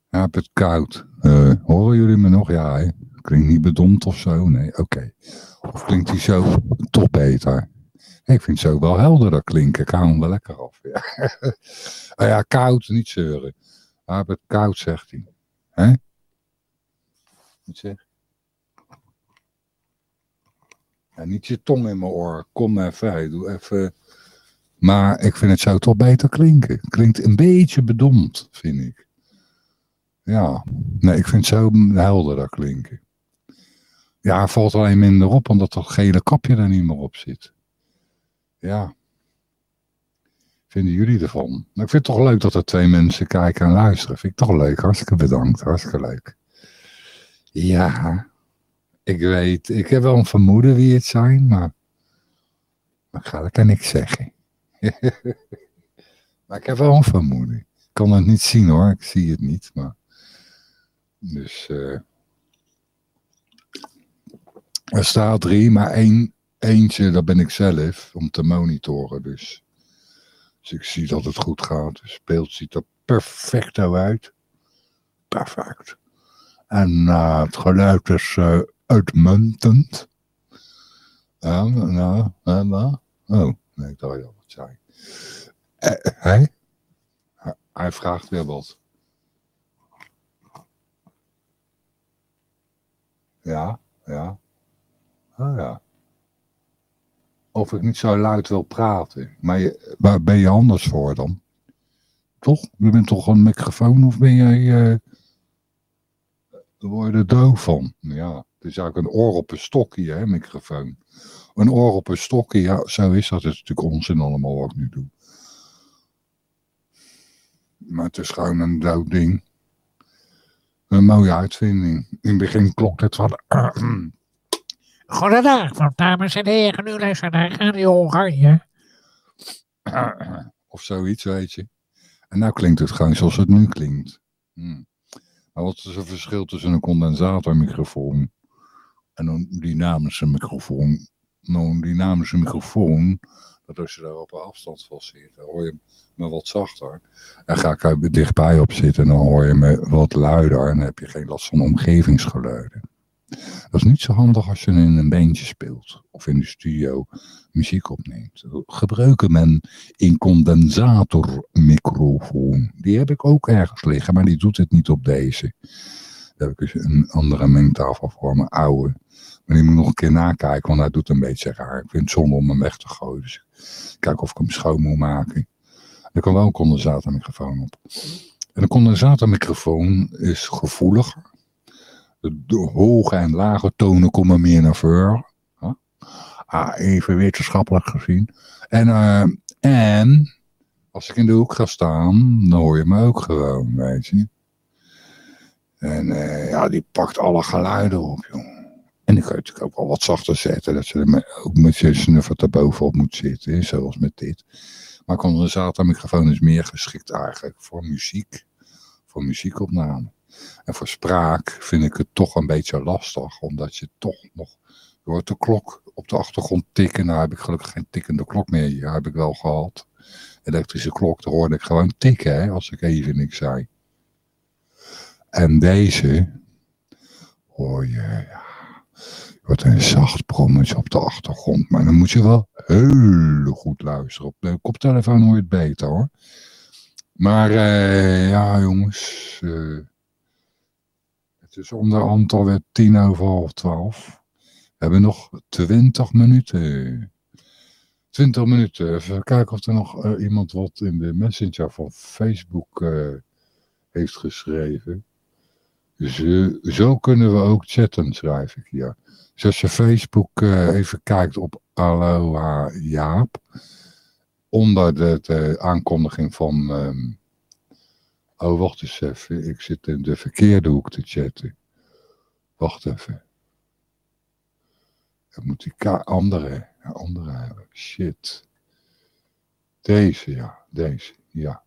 Ja, heb het koud. Uh, horen jullie me nog? Ja, hè? Klinkt niet bedomd of zo? Nee, oké. Of klinkt hij zo toch beter? Ik vind het zo wel helderder klinken. Ik hou hem wel lekker af. Ja, oh ja koud, niet zeuren. Hij heeft het koud, zegt hij. Hè? Wat zeg? Ja, niet je tong in mijn oor. Kom even, hey, doe even. Maar ik vind het zo toch beter klinken. Klinkt een beetje bedompt, vind ik. Ja, nee, ik vind het zo helderder klinken. Ja, valt alleen minder op omdat dat gele kapje er niet meer op zit. Ja. Vinden jullie ervan? Maar ik vind het toch leuk dat er twee mensen kijken en luisteren. Vind ik toch leuk. Hartstikke bedankt. Hartstikke leuk. Ja, ik weet. Ik heb wel een vermoeden wie het zijn, maar, maar ik ga lekker niks zeggen. maar ik heb wel een vermoeden. Ik kan het niet zien hoor. Ik zie het niet, maar... Dus... eh er staat drie, maar één, eentje, dat ben ik zelf, om te monitoren. Dus, dus ik zie dat het goed gaat. Het beeld ziet er perfecto uit. Perfect. En uh, het geluid is uh, uitmuntend. Ja, nou, nou. Oh, nee, ik dacht al wat zei. Uh, hij? Hij vraagt weer wat. Ja, ja. Oh ja. Of ik niet zo luid wil praten. Maar waar ben je anders voor dan? Toch? Je bent toch een microfoon of ben jij... Uh, word je er doof van? Ja, het is eigenlijk een oor op een stokje, hè, microfoon. Een oor op een stokje, ja, zo is dat. Het is natuurlijk onzin allemaal wat ik nu doe. Maar het is gewoon een dood ding. Een mooie uitvinding. In het begin klopt het wat... Goedendag, dames en heren. Nu luisteren naar Radio Oranje. Of zoiets, weet je. En nou klinkt het gewoon zoals het nu klinkt. Hmm. Maar wat is het verschil tussen een condensatormicrofoon en een dynamische microfoon? Nou, een dynamische microfoon, dat als je daar op een afstand van zit, dan hoor je me wat zachter. En ga ik er dichtbij op zitten, dan hoor je me wat luider en heb je geen last van omgevingsgeluiden. Dat is niet zo handig als je in een bandje speelt of in de studio muziek opneemt. Gebruiken men een condensatormicrofoon. Die heb ik ook ergens liggen, maar die doet het niet op deze. Daar heb ik dus een andere mengtafel voor, mijn oude. Maar die moet nog een keer nakijken, want hij doet een beetje raar. Ik vind het zonde om hem weg te gooien. Dus kijk of ik hem schoon moet maken. Er kan wel een condensatormicrofoon op. En een condensatormicrofoon is gevoeliger de hoge en lage tonen komen meer naar voren. Ah, even wetenschappelijk gezien. En, uh, en als ik in de hoek ga staan, dan hoor je me ook gewoon, weet je. En uh, ja, die pakt alle geluiden op, joh. En die kun je natuurlijk ook wel wat zachter zetten, dat je er ook met je snuffert erbovenop moet zitten, zoals met dit. Maar condensatormicrofoon is meer geschikt eigenlijk voor muziek, voor muziekopname. En voor spraak vind ik het toch een beetje lastig, omdat je toch nog... Je hoort de klok op de achtergrond tikken. Nou heb ik gelukkig geen tikkende klok meer hier, heb ik wel gehad. Elektrische klok, daar hoorde ik gewoon tikken, hè, als ik even niks zei. En deze hoor je, ja, wordt een zacht brommetje op de achtergrond. Maar dan moet je wel heel goed luisteren. Op de koptelefoon hoor je het beter hoor. Maar uh, ja jongens, uh, dus onder aantal werd tien over half twaalf. We hebben nog twintig minuten. Twintig minuten. Even kijken of er nog uh, iemand wat in de messenger van Facebook uh, heeft geschreven. Zo, zo, kunnen we ook chatten, schrijf ik hier. Dus als je Facebook uh, even kijkt op Aloha Jaap. Onder de, de aankondiging van... Um, Oh, wacht eens even. Ik zit in de verkeerde hoek te chatten. Wacht even. Ik moet die andere, andere hebben. Shit. Deze, ja. Deze, ja.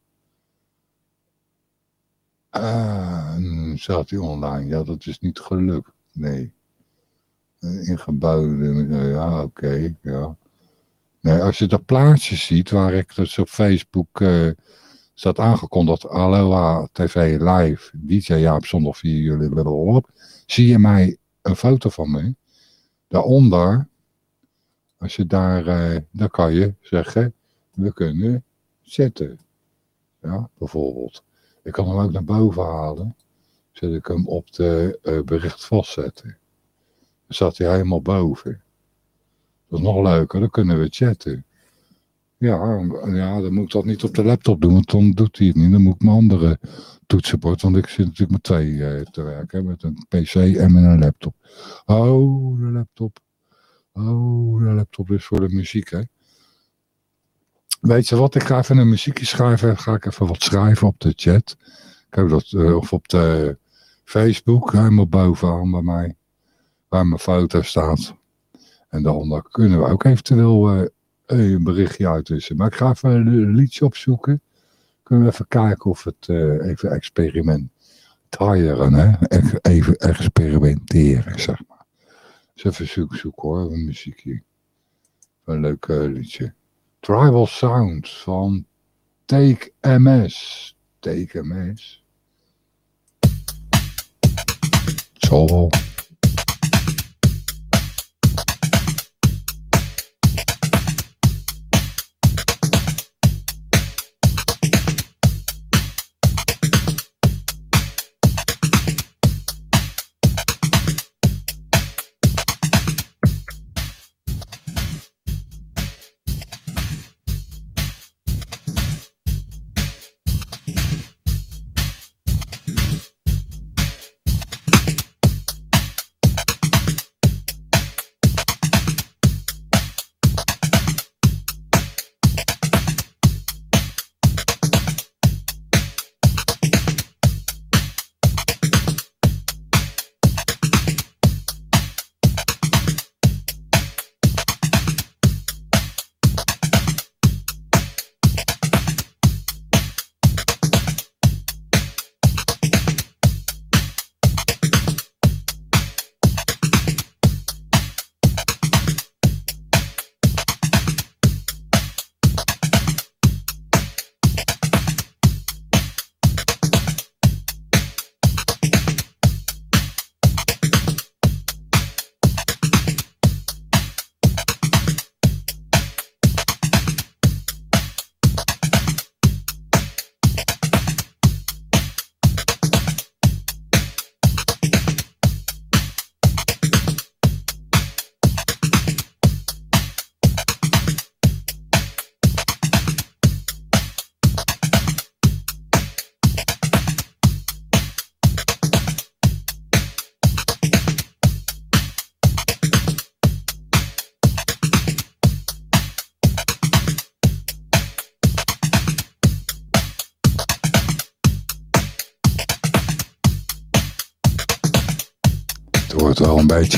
Ah, staat die online? Ja, dat is niet gelukt. Nee. Ingebouwde, ja, oké, ja. Nee, als je dat plaatje ziet waar ik dus op Facebook... Uh, staat aangekondigd Aloha TV live, DJ Jaap zondag 4 juli, op. Zie je mij een foto van me? Daaronder, als je daar, uh, dan kan je zeggen, we kunnen zetten. Ja, bijvoorbeeld. Ik kan hem ook naar boven halen. Zet ik hem op de eh, bericht vastzetten. Dan staat hij helemaal boven. Dat is nog leuker, dan kunnen we chatten. Ja, ja, dan moet ik dat niet op de laptop doen, want dan doet hij het niet. Dan moet ik mijn andere toetsenbord, want ik zit natuurlijk met twee eh, te werken. Met een pc en met een laptop. Oh, de laptop. Oh, de laptop is voor de muziek, hè. Weet je wat, ik ga even een muziekje schrijven. Ga ik even wat schrijven op de chat. Ik heb dat, eh, of op de Facebook, helemaal bovenaan bij mij. Waar mijn foto staat. En dan kunnen we ook eventueel eh, een berichtje uitwisselen. Maar ik ga even een liedje opzoeken. Kunnen we even kijken of het eh, even experimenteren, hè? Even experimenteren, zeg maar. Dus even zoek, zoeken hoor, een muziekje. Een leuk eh, liedje. Tribal Sound van Take MS. Take MS. Wel.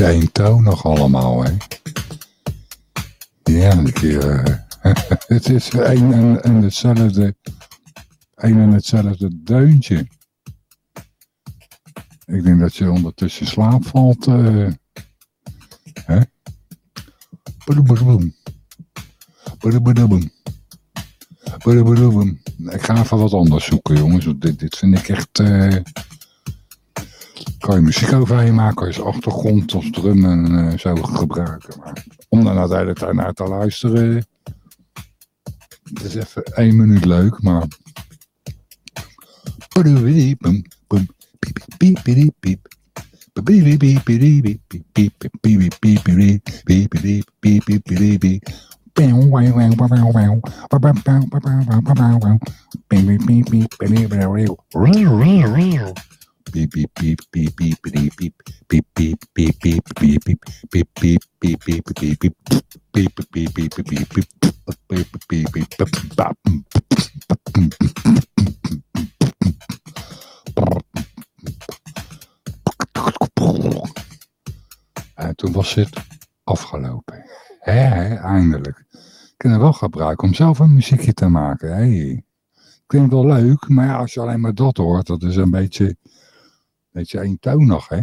Een beetje eentonig allemaal, hè? Ja, een eh, het is een en, hetzelfde. Een en hetzelfde deuntje. Ik denk dat je ondertussen slaap valt. eh hè? Ik ga even wat anders zoeken, jongens. Dit, dit vind ik echt... eh, kan je muziek overheen maken, kan je als achtergrond, als drum en eh, zo gebruiken. Maar om dan uiteindelijk daarnaar te luisteren, het is even één minuut leuk, maar... Beep beep bap. En toen was het afgelopen. Hé, hé, eindelijk. Ik kan het wel gebruiken om zelf een muziekje te maken. Vind het wel leuk, maar ja, als je alleen maar dat hoort, dat is een beetje beetje eentonig, hè?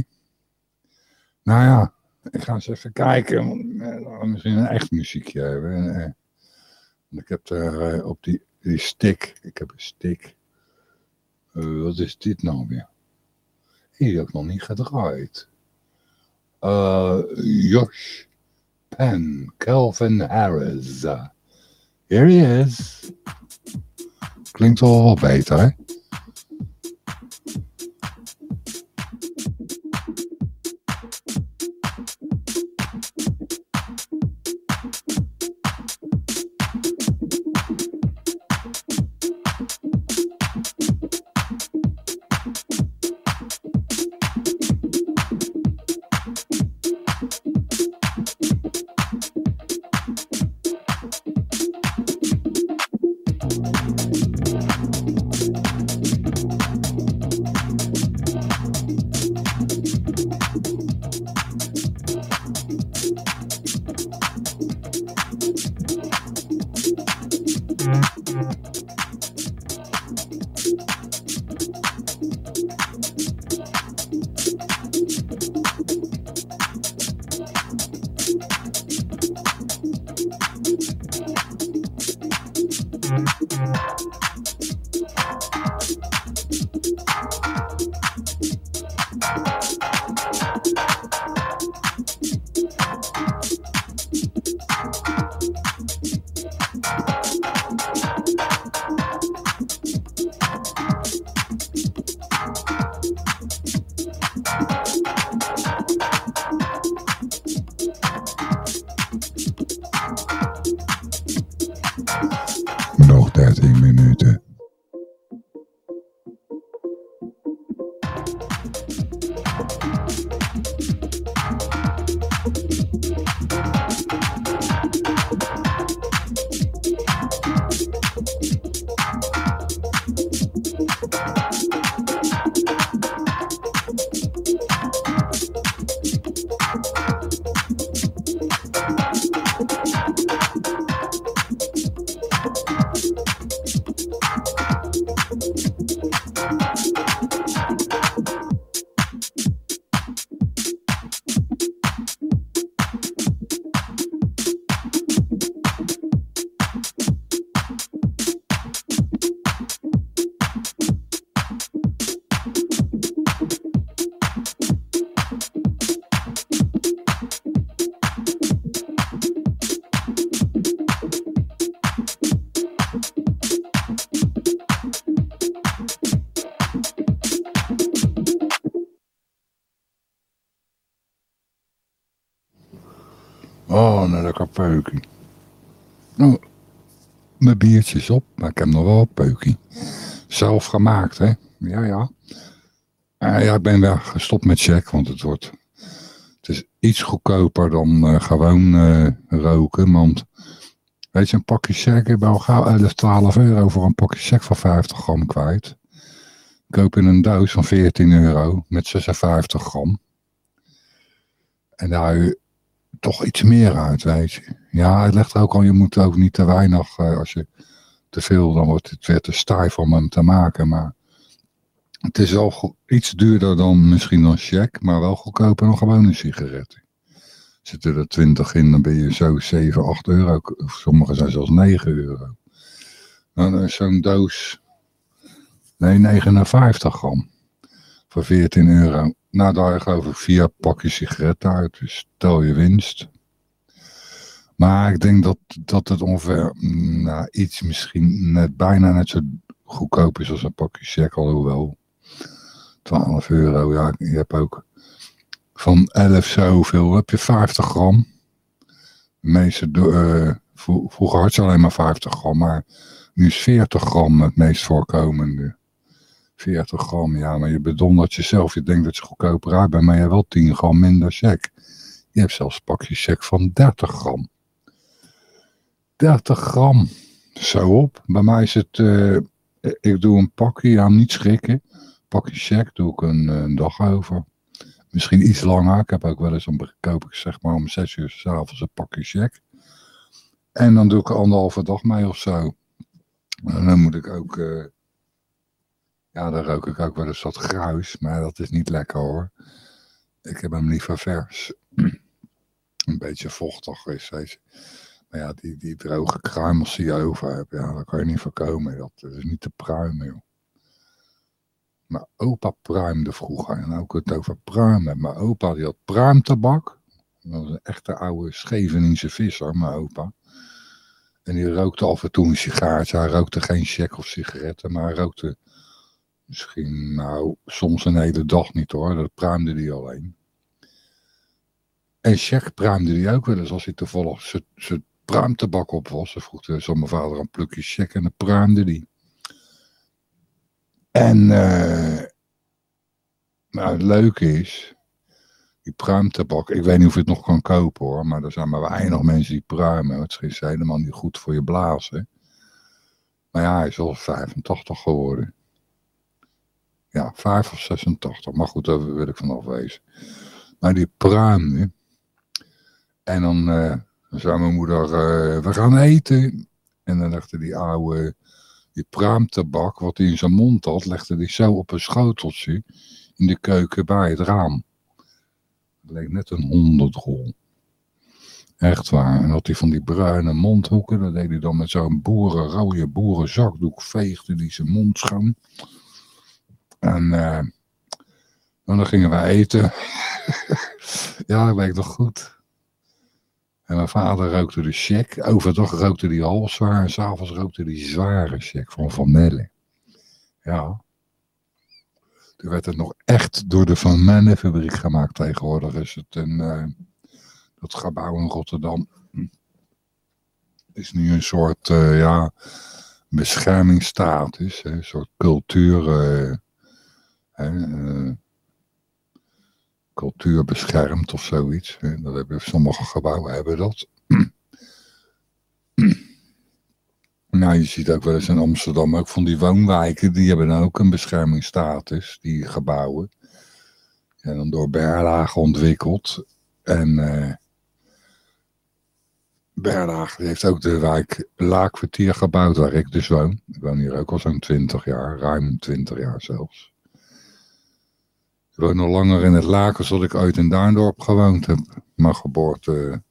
Nou ja, ik ga eens even kijken. eh, misschien een echt muziekje hebben. En, eh, ik heb er eh, op die, stick, ik heb een stick. Wat is dit nou weer? Die heb ik nog niet gedraaid. Eh Josh Penn, Calvin Harris. Here he is. Klinkt wel wat beter, hè? Peukie. Nou, mijn biertje is op, maar ik heb nog wel een peukie. Zelf gemaakt, hè? Ja, ja. Eh, ja, ik ben weer gestopt met check, want het wordt... Het is iets goedkoper dan eh, gewoon eh, roken, want... Weet je, een pakje check, ik ben al gauw 11, 12 euro voor een pakje check van 50 gram kwijt. Ik koop in een doos van 14 euro met 56 gram. En daar toch iets meer uit, weet je. Ja, het legt ook al, je moet ook niet te weinig, eh, als je te veel, dan wordt het weer te stijf om hem te maken. Maar het is wel iets duurder dan misschien een check, maar wel goedkoper dan gewone sigaretten. Zitten er 20 in, dan ben je zo 7, 8 euro. Of sommige zijn zelfs 9 euro. Nou, dan zo'n doos, nee, 59 gram. Voor 14 euro. Nou, daar geloof ik vier pakjes sigaretten uit. Dus tel je winst. Maar ik denk dat, dat het ongeveer mm, nou, iets misschien net bijna net zo goedkoop is als een pakje check. Alhoewel 12 euro. Ja, je hebt ook van 11 zoveel. Heb je 50 gram. Meeste, vro- vroeger had je alleen maar 50 gram. Maar nu is 40 gram het meest voorkomende. 40 gram, ja, maar je bedondert jezelf. Je denkt dat je goedkoper uit bent, maar je wel 10 gram minder check. Je hebt zelfs pakjes check van 30 gram. 30 gram. Zo op. Bij mij is het, eh, ik doe een pakje, ja, niet schrikken. Pakje check doe ik een, een dag over. Misschien iets langer. Ik heb ook wel eens, dan koop ik zeg maar om 6 uur s'avonds een pakje check. En dan doe ik er anderhalve dag mee of zo. En dan moet ik ook... eh, ja, dan rook ik ook wel eens wat gruis, maar dat is niet lekker hoor. Ik heb hem liever vers. Een beetje vochtig is, je. Maar ja, die, die droge kruimels die je over hebt, ja, daar kan je niet voorkomen. Dat is niet te pruimen, joh. Maar opa pruimde vroeger. En ook het over pruimen. Mijn opa die had pruimtabak. Dat was een echte oude Scheveningse visser, mijn opa. En die rookte af en toe een sigaartje. Hij rookte geen check of sigaretten, maar hij rookte Misschien, nou, soms een hele dag niet hoor. Dat pruimde hij alleen. En check pruimde hij ook wel eens als hij toevallig zijn- pruimtabak op was. Dan vroeg zei mijn vader een plukje check en dan pruimde hij. En eh, nou, het leuke is, die pruimtabak, ik weet niet of je het nog kan kopen hoor, maar er zijn maar weinig mensen die pruimen. Het is helemaal niet goed voor je blazen. Maar ja, hij is al 85 geworden. Ja, 5 of 86. Maar goed, daar wil ik vanaf wezen. Maar die pruimde. En dan, eh, dan zei mijn moeder, eh, we gaan eten. En dan dachten die oude die pruimtabak, wat hij in zijn mond had, legde hij zo op een schoteltje in de keuken bij het raam. Het leek net een hondendrol. Echt waar. En had hij van die bruine mondhoeken, dat deed hij dan met zo'n boeren, rode boerenzakdoek, veegde hij zijn mond schoon. En, eh, en dan gingen we eten. ja, dat weet nog goed. En mijn vader rookte de check. Overdag rookte hij half zwaar. En s'avonds rookte hij zware check van Van Melle. Ja. Toen werd het nog echt door de Van Melle fabriek gemaakt. Tegenwoordig is het een... eh, dat gebouw in Rotterdam is nu een soort eh, ja, beschermingsstatus. Een soort cultuur... eh, cultuur beschermd of zoiets. hè. Dat hebben, sommige gebouwen hebben dat. nou, je ziet ook wel eens in Amsterdam ook van die woonwijken, die hebben dan ook een beschermingsstatus, die gebouwen. En dan door Berlage ontwikkeld. En eh Berlage heeft ook de wijk Laakkwartier gebouwd waar ik dus woon. Ik woon hier ook al zo'n 20 jaar, ruim 20 jaar zelfs. Ik nog langer in het Laken zodat ik ooit in Duindorp gewoond heb. Mijn geboortewijk.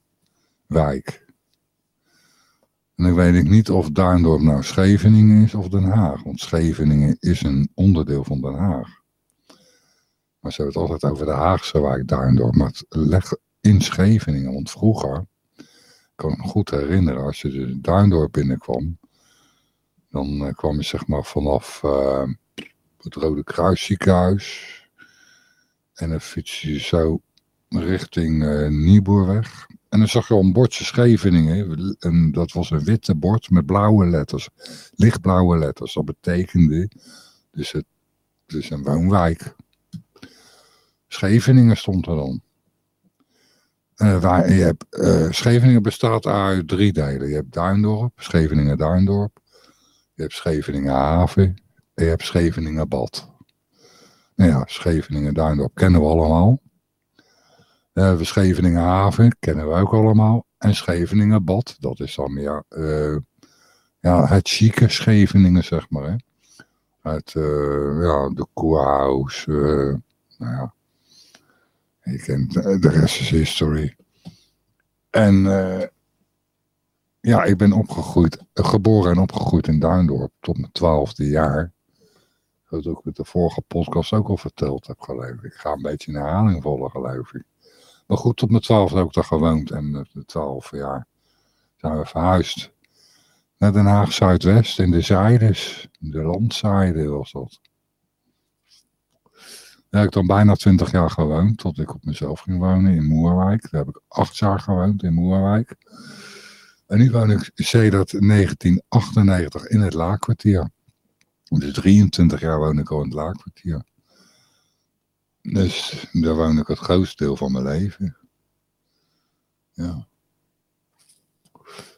En dan weet ik niet of Duindorp nou Scheveningen is of Den Haag. Want Scheveningen is een onderdeel van Den Haag. Maar ze hebben het altijd over de Haagse wijk Duindorp. Maar het leg in Scheveningen. Want vroeger, ik kan me goed herinneren, als je de Duindorp binnenkwam. Dan eh, kwam je zeg maar vanaf eh, het Rode Kruisziekenhuis. En dan fiets je zo richting Nieboerweg. En dan zag je al een bordje Scheveningen. En dat was een witte bord met blauwe letters. Lichtblauwe letters. Dat betekende dus het, het is een woonwijk. Scheveningen stond er dan. Eh, waar, je hebt, eh, Scheveningen bestaat uit drie delen. Je hebt Duindorp, Scheveningen-Duindorp. Je hebt Scheveningen-Haven. En je hebt Scheveningen-Bad. Nou ja, Scheveningen-Duindorp kennen we allemaal. Uh, Scheveningen-Haven kennen we ook allemaal. En Scheveningen-Bad, dat is dan meer eh, ja, het chique Scheveningen, zeg maar. Hè? Het, eh, ja, de Koerhuis. eh nou ja, je kent eh, de rest is history. En eh, ja, ik ben opgegroeid, eh, geboren en opgegroeid in Duindorp tot mijn twaalfde jaar. Dat ook met de vorige podcast ook al verteld heb, geloof ik. Ik ga een beetje in herhaling vallen, geloof ik. Maar goed, tot mijn twaalfde heb ik daar gewoond. En met de twaalf jaar zijn we verhuisd naar Den Haag Zuidwest in de Zijdes. De Landzijde was dat. Daar heb ik dan bijna twintig jaar gewoond, tot ik op mezelf ging wonen in Moerwijk. Daar heb ik acht jaar gewoond in Moerwijk. En nu woon ik sedert 1998 in het Laakkwartier. Dus 23 jaar woon ik al in het Laakkwartier. Dus daar woon ik het grootste deel van mijn leven. Ja.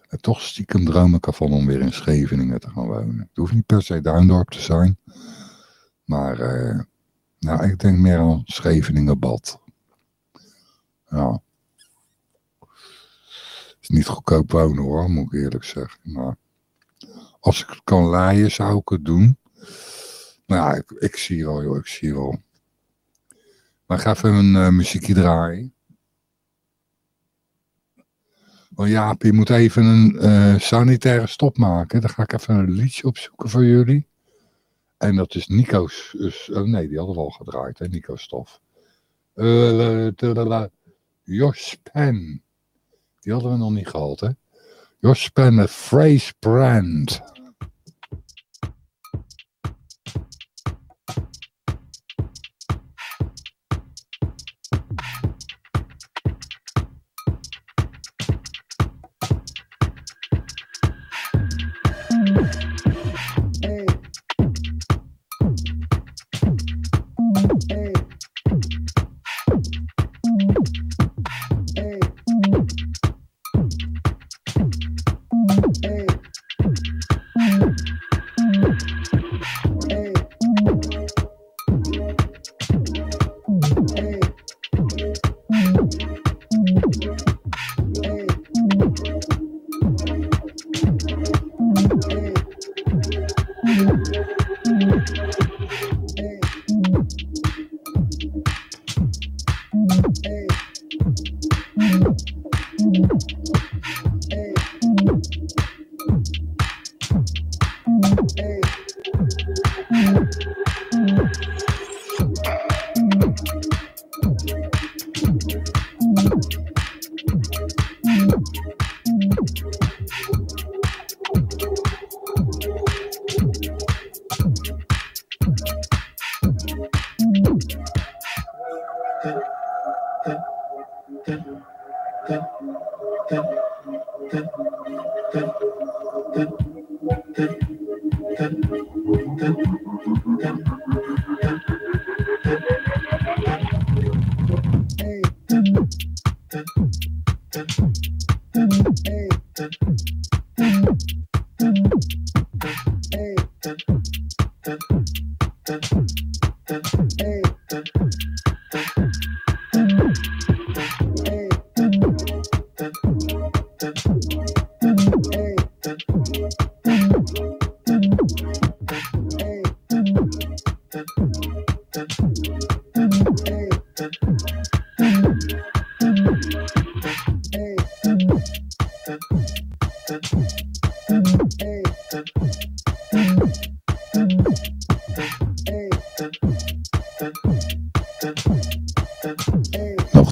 En toch stiekem droom ik ervan om weer in Scheveningen te gaan wonen. Het hoeft niet per se Duindorp te zijn. Maar eh, nou, ik denk meer aan Scheveningen-Bad. Ja. is niet goedkoop wonen hoor, moet ik eerlijk zeggen. Maar als ik het kan laaien, zou ik het doen. Nou ik, ik zie wel joh, ik zie wel. Maar ik ga even een eh, muziekje draaien. Oh Jaap, je moet even een eh, sanitaire stop maken. Dan ga ik even een liedje opzoeken voor jullie. En dat is Nico's... dus, oh nee, die hadden we al gedraaid, hè, Nico's stof. Tadala. Jos Pen. Die hadden we nog niet gehad, hè. Jos Pen Phrase Brand.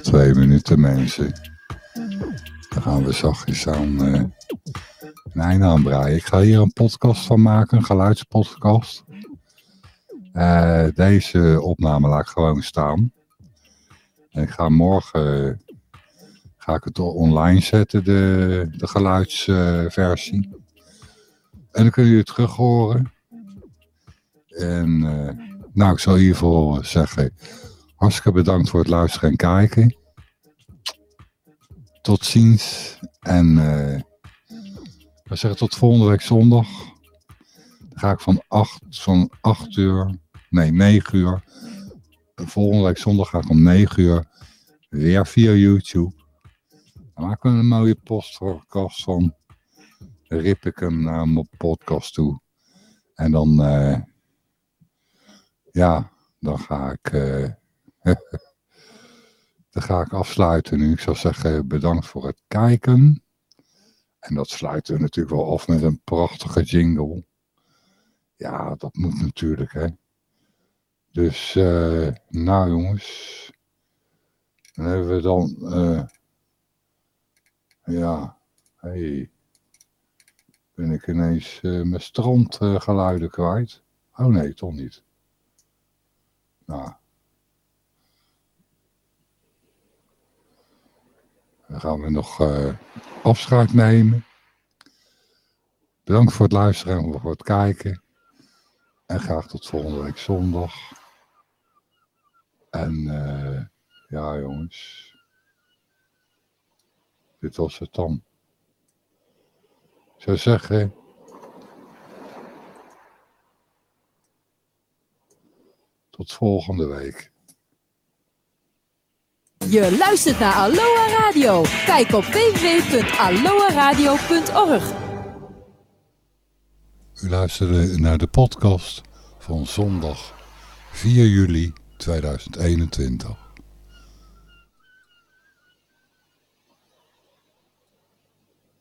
Twee minuten, mensen. Dan gaan we zachtjes aan een einde aanbreien. Ik ga hier een podcast van maken, een geluidspodcast. Eh, deze opname laat ik gewoon staan. En ik ga morgen eh, ga ik het online zetten, de, de geluidsversie. en dan kunnen jullie het terug horen. En eh, nou, ik zal geval zeggen, hartstikke bedankt voor het luisteren en kijken. Tot ziens. En eh we zeggen tot volgende week zondag. Dan ga ik van 8, van 8 uur, nee 9 uur. Volgende week zondag ga ik om 9 uur weer via YouTube. Dan maken we een mooie podcast van. Dan rip ik hem naar mijn podcast toe. En dan, eh, ja, dan ga ik, eh, dan ga ik afsluiten nu. Ik zou zeggen bedankt voor het kijken. En dat sluiten we natuurlijk wel af met een prachtige jingle. Ja, dat moet natuurlijk, hè. Dus, eh, nou jongens. Dan hebben we dan, eh, ja, hey, ben ik ineens eh, mijn strandgeluiden kwijt. Oh nee, toch niet. Nou. Dan gaan we nog eh, afscheid nemen. Bedankt voor het luisteren en voor het kijken. En graag tot volgende week zondag. En eh, ja jongens. Dit was het dan. Ik zou zeggen. Tot volgende week. Je luistert naar Aloha Radio. Kijk op www.aloha-radio.org. U luisterde naar de podcast van zondag 4 juli 2021.